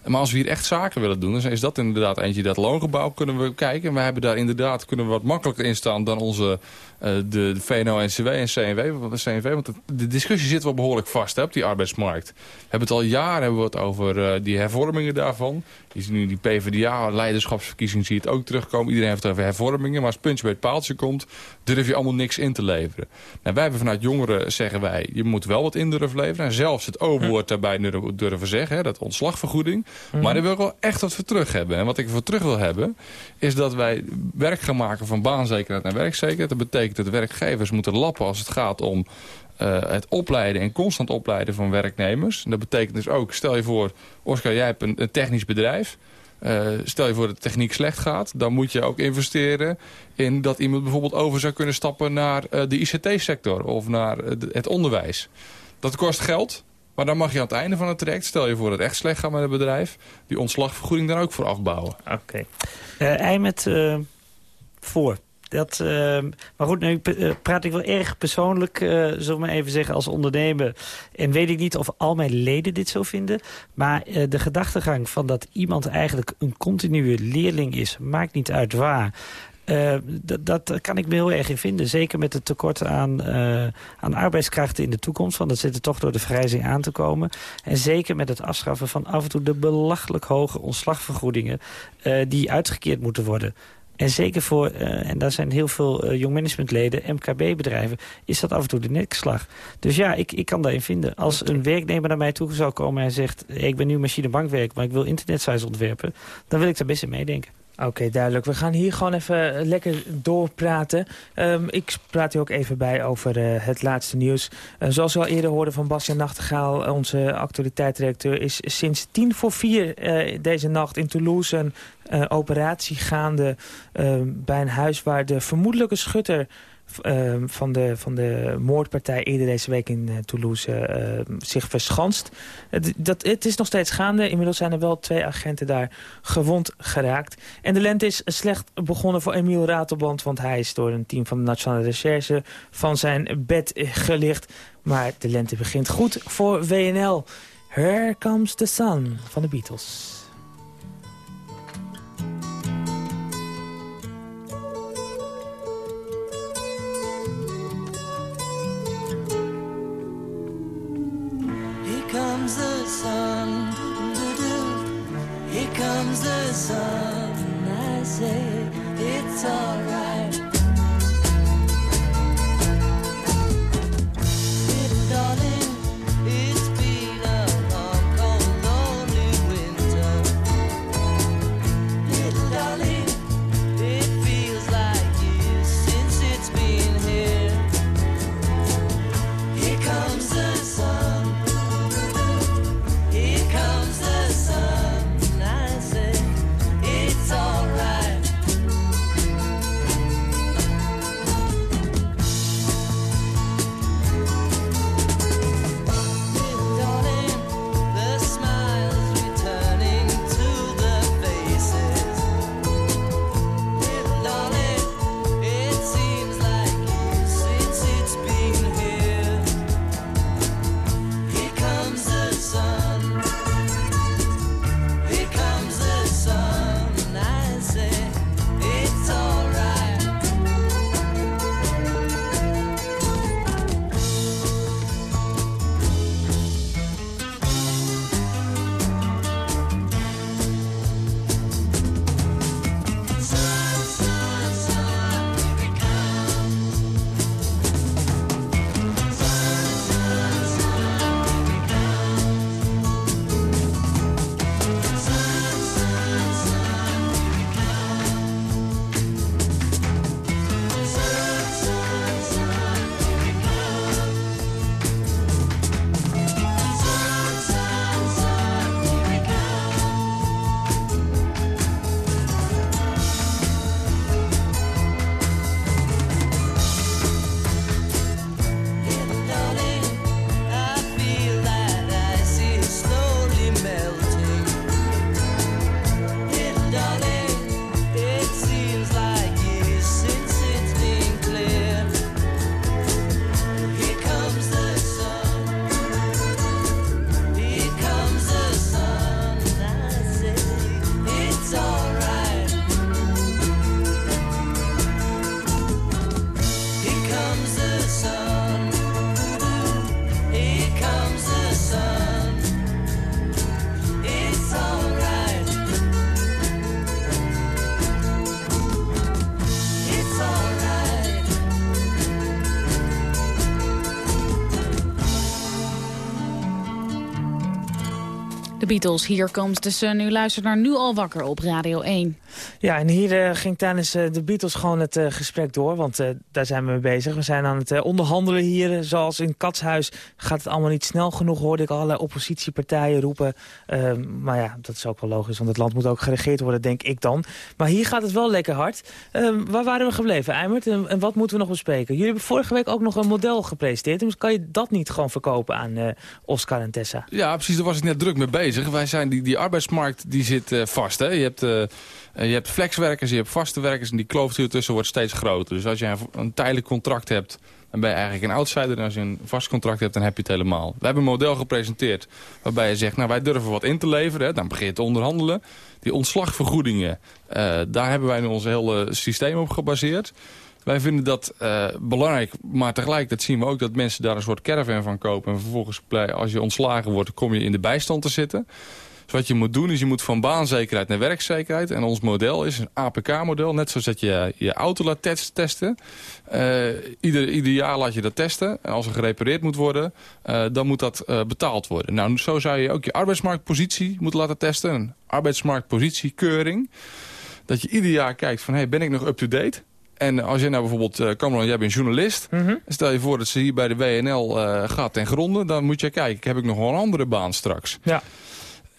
Maar als we hier echt zaken willen doen, dan is dat inderdaad eentje. Dat loongebouw kunnen we kijken. We hebben daar inderdaad kunnen we wat makkelijker in staan dan onze de, de VNO-NCW en CNW. Want de, CNV, want de discussie zit wel behoorlijk vast hè, op die arbeidsmarkt. We hebben het al jaren hebben we het over uh, die hervormingen daarvan. Je ziet nu die PvdA-leiderschapsverkiezing zie je het ook terugkomen. Iedereen heeft het over hervormingen. Maar als het puntje bij het paaltje komt, durf je allemaal niks in te leveren. Nou, wij hebben vanuit jongeren, zeggen wij, je moet wel wat in durven leveren. En zelfs het O-woord daarbij durven zeggen, hè, dat ontslagvergoeding. Mm. Maar daar wil ik wel echt wat voor terug hebben. En wat ik voor terug wil hebben, is dat wij werk gaan maken van baanzekerheid naar werkzekerheid. Dat betekent dat werkgevers moeten lappen als het gaat om uh, het opleiden en constant opleiden van werknemers. En dat betekent dus ook, stel je voor, Oscar, jij hebt een, een technisch bedrijf. Uh, stel je voor dat de techniek slecht gaat, dan moet je ook investeren in dat iemand bijvoorbeeld over zou kunnen stappen naar uh, de ICT-sector of naar het onderwijs. Dat kost geld, maar dan mag je aan het einde van het traject, stel je voor dat het echt slecht gaat met het bedrijf, die ontslagvergoeding dan ook voor afbouwen. Oké. Okay. met voor. Dat, uh, maar goed, nu eh, praat ik wel erg persoonlijk, uh, zullen we maar even zeggen, als ondernemer. En weet ik niet of al mijn leden dit zo vinden. Maar uh, de gedachtegang van dat iemand eigenlijk een continue leerling is... maakt niet uit waar. Uh, dat kan ik me heel erg in vinden. Zeker met het tekort aan, aan arbeidskrachten in de toekomst. Want dat zit er toch door de vergrijzing aan te komen. En zeker met het afschaffen van af en toe de belachelijk hoge ontslagvergoedingen... Die uitgekeerd moeten worden. En zeker voor, uh, en daar zijn heel veel uh, jong managementleden, MKB-bedrijven, is dat af en toe de nekslag. Dus ja, ik, ik kan daarin vinden. Als een werknemer naar mij toe zou komen en zegt... ik ben nu machinebankwerk, maar ik wil internetsites ontwerpen... dan wil ik daar best in meedenken. Oké, duidelijk. We gaan hier gewoon even lekker doorpraten. Um, ik praat u ook even bij over uh, het laatste nieuws. Uh, zoals we al eerder hoorden van Bastian Nachtegaal, onze actualiteitsdirecteur... is sinds tien voor vier deze nacht in Toulouse een operatie gaande... bij een huis waar de vermoedelijke schutter uh, van, de, van de moordpartij eerder deze week in uh, Toulouse uh, zich verschanst. Het, dat, het is nog steeds gaande. Inmiddels zijn er wel twee agenten daar gewond geraakt. En de lente is slecht begonnen voor Emiel Ratelband... want hij is door een team van de Nationale Recherche van zijn bed gelicht. Maar de lente begint goed voor WNL. Here Comes the Sun van de Beatles. Beatles, Here Comes the Sun. U luistert naar Nu al wakker op Radio 1. Ja, en hier eh, ging tijdens eh, de Beatles gewoon het eh, gesprek door. Want daar zijn we mee bezig. We zijn aan het onderhandelen hier. zoals in Katshuis gaat het allemaal niet snel genoeg. Hoorde ik allerlei oppositiepartijen roepen. Eh, maar ja, dat is ook wel logisch. Want het land moet ook geregeerd worden, denk ik dan. Maar hier gaat het wel lekker hard. Eh, waar waren we gebleven, Eimert? En, wat moeten we nog bespreken? Jullie hebben vorige week ook nog een model gepresenteerd. Dus kan je dat niet gewoon verkopen aan Oscar en Tessa? Ja, precies. Daar was ik net druk mee bezig. Wij zijn die, die arbeidsmarkt die zit vast. Hè? Je, hebt, je hebt flexwerkers, je hebt vaste werkers... en die kloof tussen wordt steeds groter. Dus als je een, tijdelijk contract hebt... dan ben je eigenlijk een outsider. En als je een vast contract hebt, dan heb je het helemaal. We hebben een model gepresenteerd waarbij je zegt... nou, wij durven wat in te leveren. Hè? Dan begin je te onderhandelen. Die ontslagvergoedingen, eh, daar hebben wij nu ons hele systeem op gebaseerd... Wij vinden dat eh, belangrijk, maar tegelijkertijd zien we ook dat mensen daar een soort caravan van kopen. En vervolgens, als je ontslagen wordt, kom je in de bijstand te zitten. Dus wat je moet doen, is je moet van baanzekerheid naar werkzekerheid. En ons model is een APK-model, net zoals dat je je auto laat test- testen. Eh, ieder, ieder jaar laat je dat testen. En als er gerepareerd moet worden, eh, dan moet dat eh, betaald worden. Nou, zo zou je ook je arbeidsmarktpositie moeten laten testen. Een arbeidsmarktpositiekeuring. Dat je ieder jaar kijkt van, hey, ben ik nog up-to-date? En als je nou bijvoorbeeld, uh, Cameron, jij bent journalist. Stel je voor dat ze hier bij de WNL gaat ten gronde. Dan moet je kijken, heb ik nog wel een andere baan straks? Ja.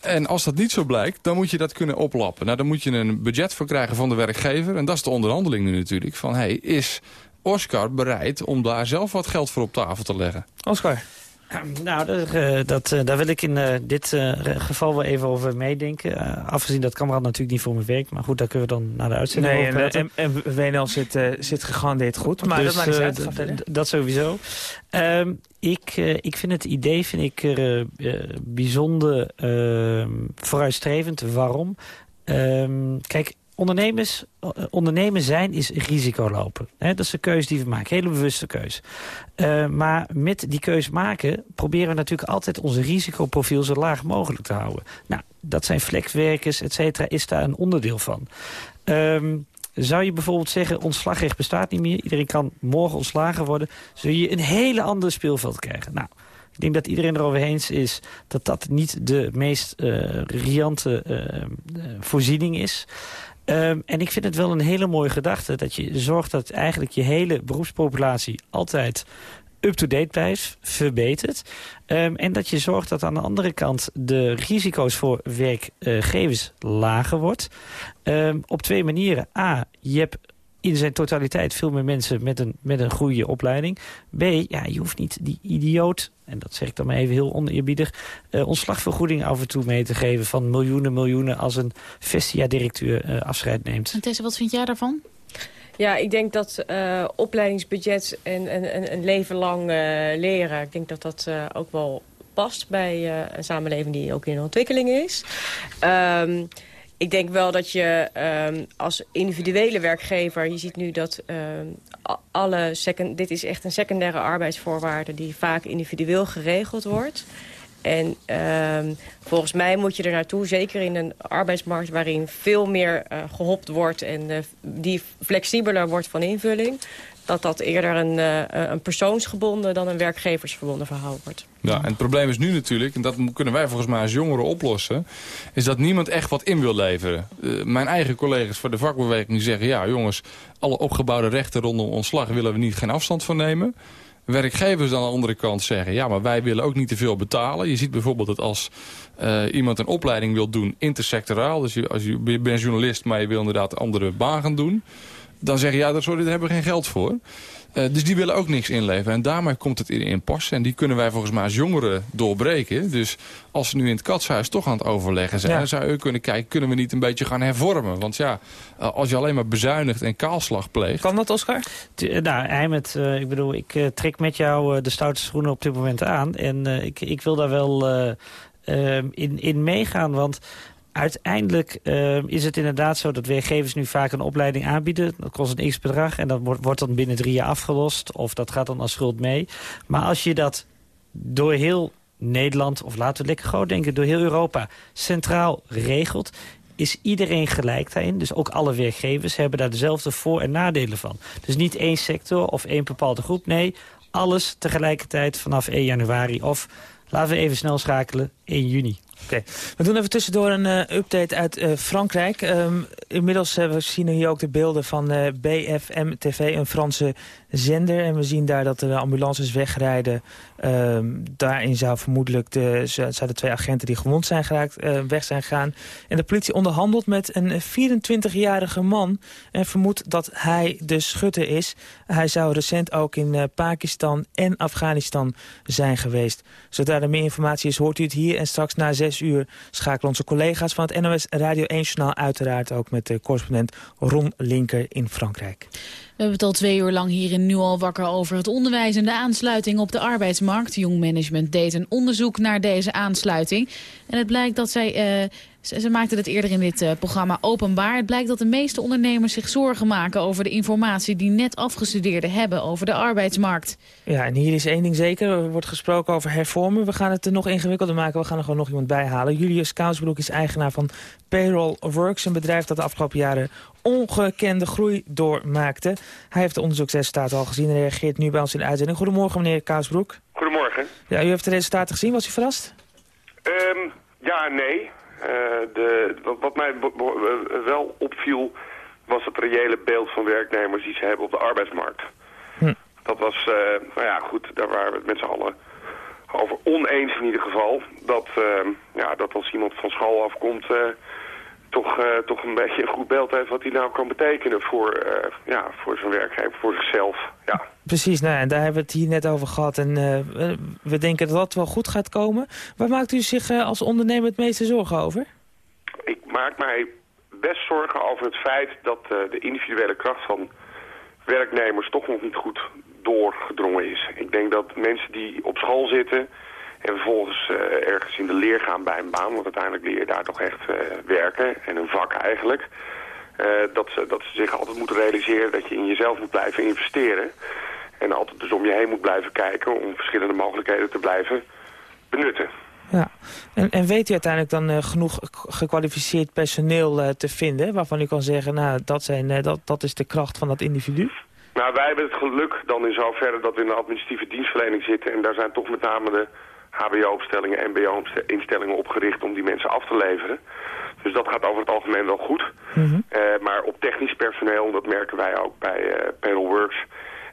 En als dat niet zo blijkt, dan moet je dat kunnen oplappen. Nou, dan moet je een budget voor krijgen van de werkgever. En dat is de onderhandeling nu natuurlijk. Van, hey, is Oscar bereid om daar zelf wat geld voor op tafel te leggen? Oscar? Nou, dat, eh, dat, eh, daar wil ik in eh, dit geval wel even over meedenken. Afgezien dat Kameraad natuurlijk niet voor me werkt. Maar goed, daar kunnen we dan naar de uitzending Nee, over en, en, WNL zit, zit gegarandeerd goed. Maar Dus, dat maakt niet uit. Dat sowieso. Ehm, ik, ik vind het idee vind ik, er, bijzonder ehm, vooruitstrevend. Waarom? Ehm, kijk, ondernemers, eh, ondernemen zijn is risico lopen. Dat is de keuze die we maken. Hele bewuste keuze. Eh, maar met die keuze maken proberen we natuurlijk altijd onze risicoprofiel zo laag mogelijk te houden. Nou, dat zijn flexwerkers, et cetera, is daar een onderdeel van. Ehm, zou je bijvoorbeeld zeggen, ontslagrecht bestaat niet meer... iedereen kan morgen ontslagen worden... zul je een hele ander speelveld krijgen. Nou, ik denk dat iedereen erover eens is dat dat niet de meest eh riante voorziening is. Ehm, en ik vind het wel een hele mooie gedachte... dat je zorgt dat eigenlijk je hele beroepspopulatie altijd up-to-date blijft, verbetert. Ehm, en dat je zorgt dat aan de andere kant de risico's voor werkgevers lager wordt. Ehm, op twee manieren. A, je hebt in zijn totaliteit veel meer mensen met een, met een goede opleiding. B, ja, je hoeft niet die idioot, en dat zeg ik dan maar even heel oneerbiedig... eh, ontslagvergoeding af en toe mee te geven van miljoenen, miljoenen... als een Vestia-directeur eh, afscheid neemt. En Tessa, wat vind jij daarvan? Ja, ik denk dat eh, opleidingsbudget en, en, en een leven lang eh, leren... ik denk dat dat eh, ook wel past bij eh, een samenleving die ook in ontwikkeling is. Ehm, ik denk wel dat je ehm, als individuele werkgever... je ziet nu dat ehm, alle second, dit is echt een secundaire arbeidsvoorwaarde... die vaak individueel geregeld wordt... En ehm, volgens mij moet je er naartoe, zeker in een arbeidsmarkt... waarin veel meer eh, gehopt wordt en eh, die flexibeler wordt van invulling... dat dat eerder een, eh, een persoonsgebonden dan een werkgeversverbonden verhaal wordt. Ja, en het probleem is nu natuurlijk, en dat kunnen wij volgens mij als jongeren oplossen... is dat niemand echt wat in wil leveren. Eh, mijn eigen collega's voor de vakbeweging zeggen... ja jongens, alle opgebouwde rechten rondom ontslag willen we niet geen afstand van nemen... Werkgevers aan de andere kant zeggen... ja, maar wij willen ook niet te veel betalen. Je ziet bijvoorbeeld dat als eh, iemand een opleiding wil doen intersectoraal... dus je, als je, bent journalist, maar je wil inderdaad andere baan gaan doen... dan zeggen ja, daar, sorry, daar hebben we geen geld voor. Eh, dus die willen ook niks inleveren. En daarmee komt het in impasse. En die kunnen wij volgens mij als jongeren doorbreken. Dus als ze nu in het katshuis toch aan het overleggen zijn... Ja. dan zou je kunnen kijken, kunnen we niet een beetje gaan hervormen? Want ja, eh, als je alleen maar bezuinigt en kaalslag pleegt... Kan dat, Oscar? T- eh, Nou, Eimet, eh, ik bedoel, ik trek met jou eh, de stoute schoenen op dit moment aan. En eh, ik, ik wil daar wel in, in meegaan, want uiteindelijk eh, is het inderdaad zo dat werkgevers nu vaak een opleiding aanbieden. Dat kost een x-bedrag en dat wordt, wordt dan binnen drie jaar afgelost. Of dat gaat dan als schuld mee. Maar als je dat door heel Nederland, of laten we lekker groot denken, door heel Europa centraal regelt is iedereen gelijk daarin. Dus ook alle werkgevers hebben daar dezelfde voor- en nadelen van. Dus niet één sector of één bepaalde groep. Nee, alles tegelijkertijd vanaf 1 januari. Of laten we even snel schakelen, 1 juni. Oké, we doen even tussendoor een eh, update uit eh, Frankrijk. Ehm, inmiddels eh, we zien hier ook de beelden van BFM TV, een Franse zender. En we zien daar dat de ambulances wegrijden. Ehm, daarin zou vermoedelijk de, zouden twee agenten die gewond zijn geraakt weg zijn gegaan. En de politie onderhandelt met een 24-jarige man en vermoedt dat hij de schutter is. Hij zou recent ook in Pakistan en Afghanistan zijn geweest. Zodra er meer informatie is, hoort u het hier. En straks na zes uur schakelen onze collega's van het NOS Radio 1-journaal... uiteraard ook met de correspondent Ron Linker in Frankrijk. We hebben het al twee uur lang hier in Nu wakker over het onderwijs en de aansluiting op de arbeidsmarkt. Jong Management deed een onderzoek naar deze aansluiting. En het blijkt dat zij, eh, ze, ze maakten het eerder in dit eh, programma openbaar. Het blijkt dat de meeste ondernemers zich zorgen maken over de informatie die net afgestudeerden hebben over de arbeidsmarkt. Ja, en hier is één ding zeker. Er wordt gesproken over hervormen. We gaan het er nog ingewikkelder maken. We gaan er gewoon nog iemand bij halen. Julius Kousbroek is eigenaar van Payroll Works. Een bedrijf dat de afgelopen jaren ongekende groei doormaakte. Hij heeft de onderzoeksresultaten al gezien en reageert nu bij ons in de uitzending. Goedemorgen, meneer Kousbroek. Goedemorgen. Ja, u heeft de resultaten gezien. Was u verrast? Ehm, ja, en nee. Eh, de, wat, mij eh, wel opviel was het reële beeld van werknemers die ze hebben op de arbeidsmarkt. Hm. Dat was, eh, nou ja, goed, daar waren we het met z'n allen over oneens in ieder geval. Dat, ja, dat als iemand van school afkomt, toch, toch een beetje een goed beeld heeft wat hij nou kan betekenen voor, ja, voor zijn werkgever, voor zichzelf. Ja. Precies, nou, en daar hebben we het hier net over gehad. En eh, we denken dat dat wel goed gaat komen. Waar maakt u zich eh, als ondernemer het meeste zorgen over? Ik maak mij best zorgen over het feit dat eh, de individuele kracht van werknemers toch nog niet goed doorgedrongen is. Ik denk dat mensen die op school zitten en vervolgens ergens in de leer gaan bij een baan, want uiteindelijk leer je daar toch echt werken en een vak eigenlijk, dat, ze, dat ze zich altijd moeten realiseren dat je in jezelf moet blijven investeren. En altijd dus om je heen moet blijven kijken om verschillende mogelijkheden te blijven benutten. Ja. En, en weet u uiteindelijk dan eh, genoeg gekwalificeerd personeel eh, te vinden... waarvan u kan zeggen, nou, dat, zijn, eh, dat, dat is de kracht van dat individu? Nou, wij hebben het geluk dan in zoverre dat we in de administratieve dienstverlening zitten. En daar zijn toch met name de hbo-opstellingen, mbo-instellingen opgericht om die mensen af te leveren. Dus dat gaat over het algemeen wel goed. Eh, maar op technisch personeel, dat merken wij ook bij eh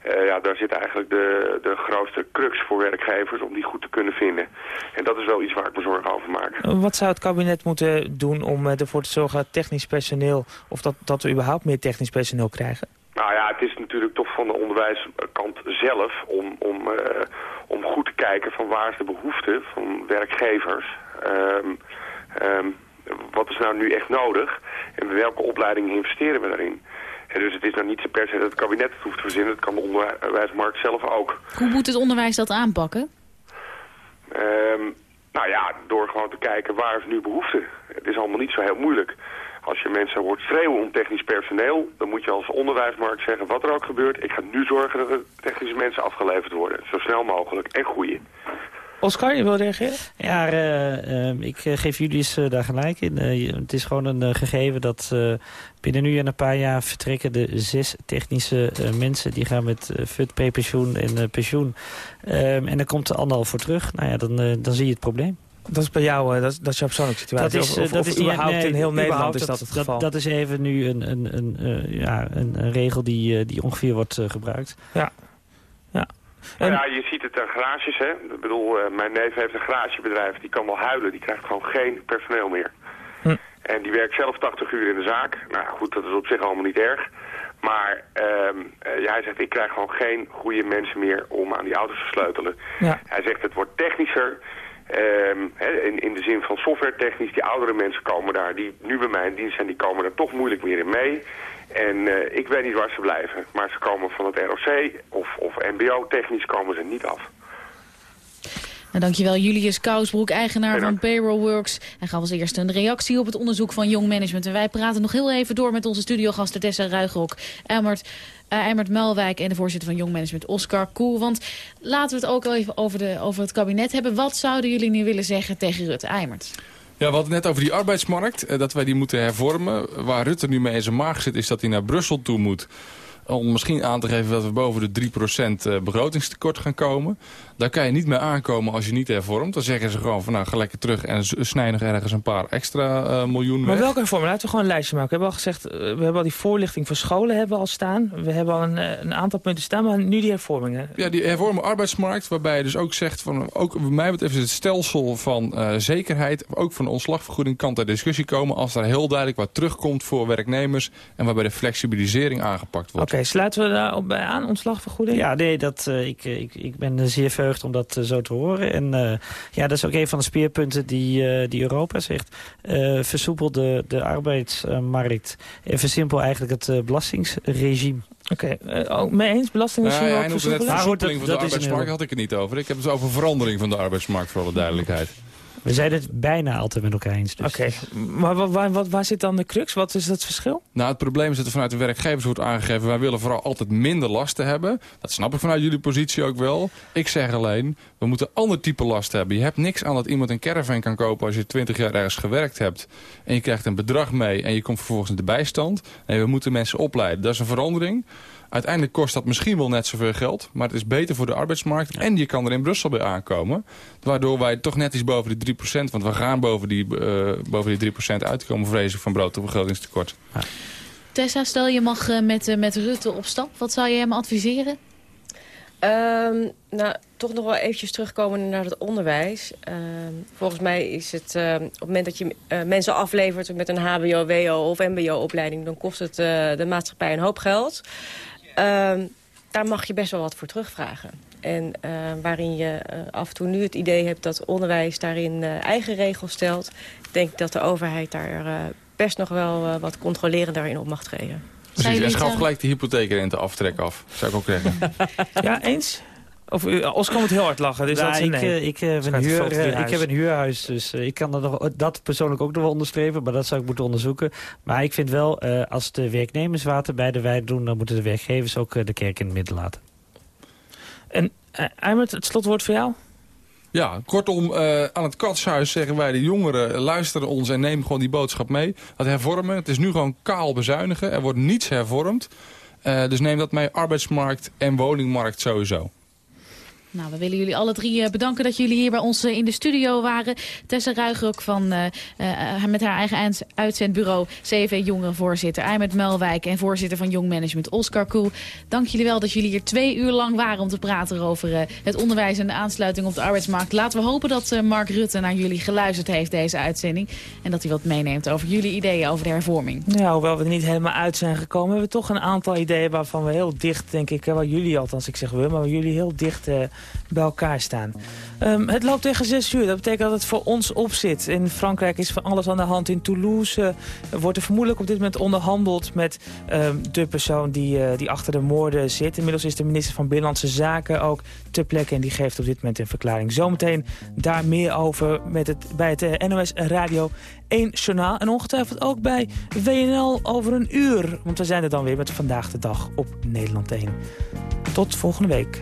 Eh, ja, daar zit eigenlijk de, de grootste crux voor werkgevers om die goed te kunnen vinden. En dat is wel iets waar ik me zorgen over maak. Wat zou het kabinet moeten doen om eh, ervoor te zorgen dat technisch personeel... of dat, dat we überhaupt meer technisch personeel krijgen? Nou ja, het is natuurlijk toch van de onderwijskant zelf om, om, eh, om goed te kijken van waar is de behoefte van werkgevers. Ehm, wat is nou nu echt nodig en welke opleidingen investeren we daarin? En dus het is nou niet zo per se dat het kabinet het hoeft te verzinnen, het kan de onderwijsmarkt zelf ook. Hoe moet het onderwijs dat aanpakken? Ehm, nou ja, door gewoon te kijken waar is nu behoefte. Het is allemaal niet zo heel moeilijk. Als je mensen hoort schreeuwen om technisch personeel, dan moet je als onderwijsmarkt zeggen wat er ook gebeurt. Ik ga nu zorgen dat er technische mensen afgeleverd worden. Zo snel mogelijk en groeien. Oscar, je wil reageren? Ja, eh, eh, ik eh, geef jullie eens eh, daar gelijk in. Het is gewoon een gegeven dat binnen nu en een paar jaar vertrekken de zes technische mensen. Die gaan met FUT, prepensioen en eh, pensioen. Ehm, en dan komt er anderhalf voor terug. Nou ja, dan, dan zie je het probleem. Dat is bij jou, dat, is, dat is jouw persoonlijke situatie. of, eh, of, of überhaupt nee, in heel Nederland is dat het geval. Dat, is even nu een, een, een, ja, een, een regel die, die ongeveer wordt gebruikt. Ja. ja. Nou ja, je ziet het aan garages, hè. Ik bedoel, eh, mijn neef heeft een garagebedrijf. Die kan wel huilen. Die krijgt gewoon geen personeel meer. Hm. En die werkt zelf 80 uur in de zaak. Nou goed, dat is op zich allemaal niet erg. Maar ehm, eh, ja, hij zegt, ik krijg gewoon geen goede mensen meer om aan die auto's te sleutelen. Ja. Hij zegt, het wordt technischer. ehm, in, in de zin van software technisch. Die oudere mensen komen daar, die nu bij mij in dienst zijn, die komen daar toch moeilijk meer in mee. En eh, ik weet niet waar ze blijven. Maar ze komen van het ROC of, of mbo-technisch komen ze niet af. Nou, dankjewel Julius Kousbroek, eigenaar van Payroll Works. Hij gaf als eerste een reactie op het onderzoek van Young Management. En wij praten nog heel even door met onze studiogasten Tessa Ruigrok, Eimert, uh, Melwijk en de voorzitter van Young Management Oscar Koel. Want laten we het ook even over, de, over het kabinet hebben. Wat zouden jullie nu willen zeggen tegen Rutte? Eimert. Ja, we hadden net over die arbeidsmarkt. eh, Dat wij die moeten hervormen. Waar Rutte nu mee in zijn maag zit, is dat hij naar Brussel toe moet. Om misschien aan te geven dat we boven de 3% eh, begrotingstekort gaan komen. Daar kan je niet mee aankomen als je niet hervormt. Dan zeggen ze gewoon van nou ga lekker terug en s- snij nog ergens een paar extra eh, miljoen Maar weg. welke hervorming? Laten we gewoon een lijstje maken. We hebben al gezegd, eh, we hebben al die voorlichting voor scholen hebben al staan. We hebben al een, een aantal punten staan, maar nu die hervormingen. Ja, die hervormde arbeidsmarkt, waarbij je dus ook zegt van, ook bij mij betreft is het stelsel van zekerheid, ook van de ontslagvergoeding kan ter discussie komen als daar heel duidelijk wat terugkomt voor werknemers en waarbij de flexibilisering aangepakt wordt. Oké, sluiten we daarop bij aan, ontslagvergoeding? Ja, nee, dat, eh, ik, eh, ik, ik ben zeer verheugd om dat eh, zo te horen. En eh, ja, dat is ook een van de speerpunten die, eh, die Europa zegt. Eh, versoepel de, de arbeidsmarkt en versimpel eigenlijk het belastingsregime. Oké, ook mee eens, belastingen Nou, we ook noemde net versoepelen? versoepeling van de arbeidsmarkt, had ik het niet over. Ik heb het over verandering van de arbeidsmarkt, voor alle duidelijkheid. We zijn het bijna altijd met elkaar eens. Dus. Oké, maar wa- waar, wat, waar zit dan de crux? Wat is het verschil? Nou, het probleem is dat er vanuit de werkgevers wordt aangegeven... wij willen vooral altijd minder lasten hebben. Dat snap ik vanuit jullie positie ook wel. Ik zeg alleen, we moeten ander type last hebben. Je hebt niks aan dat iemand een caravan kan kopen... als je 20 jaar ergens gewerkt hebt. En je krijgt een bedrag mee en je komt vervolgens in de bijstand. Nee, we moeten mensen opleiden. Dat is een verandering. Uiteindelijk kost dat misschien wel net zoveel geld. Maar het is beter voor de arbeidsmarkt. En je kan er in Brussel bij aankomen. Waardoor wij toch net iets boven die 3%... want we gaan boven die, eh, boven die 3% uitkomen... vrees ik van brood- en begrotingstekort. Tessa, stel je mag eh, met, eh, met Rutte op stap. Wat zou je hem adviseren? Ehm, nou, toch nog wel eventjes terugkomen naar het onderwijs. Ehm, volgens mij is het ehm, op het moment dat je mensen aflevert met een hbo, wo of mbo-opleiding... dan kost het eh, de maatschappij een hoop geld. Ehm, daar mag je best wel wat voor terugvragen. En eh, waarin je eh, af en toe nu het idee hebt dat onderwijs daarin eh, eigen regels stelt... denk ik dat de overheid daar eh, best nog wel eh, wat controlerender in op mag treden. Precies, en schaf gelijk de hypotheekrente aftrek af. Zou ik ook zeggen. Ja, eens? Of uh, Oscar moet heel hard lachen, dus Nou, dat is een ik, nee. eh, ik, heb een huur, eh, ik heb een huurhuis, dus eh, ik kan dat, nog, dat persoonlijk ook nog wel onderstrepen. Maar dat zou ik moeten onderzoeken. Maar ik vind wel, eh, als de werknemers water bij de wijn doen... dan moeten de werkgevers ook eh, de kerk in het midden laten. En uh, Eimert, het slotwoord voor jou? Ja, kortom, uh, aan het katshuis zeggen wij de jongeren... luisteren ons en neem gewoon die boodschap mee. Dat hervormen, het is nu gewoon kaal bezuinigen. Er wordt niets hervormd. Uh, dus neem dat mee, arbeidsmarkt en woningmarkt sowieso. Nou, we willen jullie alle drie uh, bedanken dat jullie hier bij ons uh, in de studio waren. Tessa Ruigrok van, uh, met haar eigen uitzendbureau CV Jongerenvoorzitter. Aymet Melwijk en voorzitter van Jong Management Oscar Koel. Dank jullie wel dat jullie hier twee uur lang waren om te praten over het onderwijs en de aansluiting op de arbeidsmarkt. Laten we hopen dat Mark Rutte naar jullie geluisterd heeft deze uitzending. En dat hij wat meeneemt over jullie ideeën over de hervorming. Ja, hoewel we er niet helemaal uit zijn gekomen, hebben we toch een aantal ideeën waarvan we heel dicht, denk ik, waar jullie althans, ik zeg we, maar waar jullie heel dicht bij elkaar staan. Um, het loopt tegen 6 uur. Dat betekent dat het voor ons op zit. In Frankrijk is van alles aan de hand. In Toulouse uh, wordt er vermoedelijk op dit moment onderhandeld met um, de persoon die, uh, die achter de moorden zit. Inmiddels is de minister van Binnenlandse Zaken ook ter plekke en die geeft op dit moment een verklaring. Zometeen daar meer over met het, bij het uh, NOS Radio 1 journaal. En ongetwijfeld ook bij WNL over een uur. Want we zijn er dan weer met Vandaag de Dag op Nederland 1. Tot volgende week.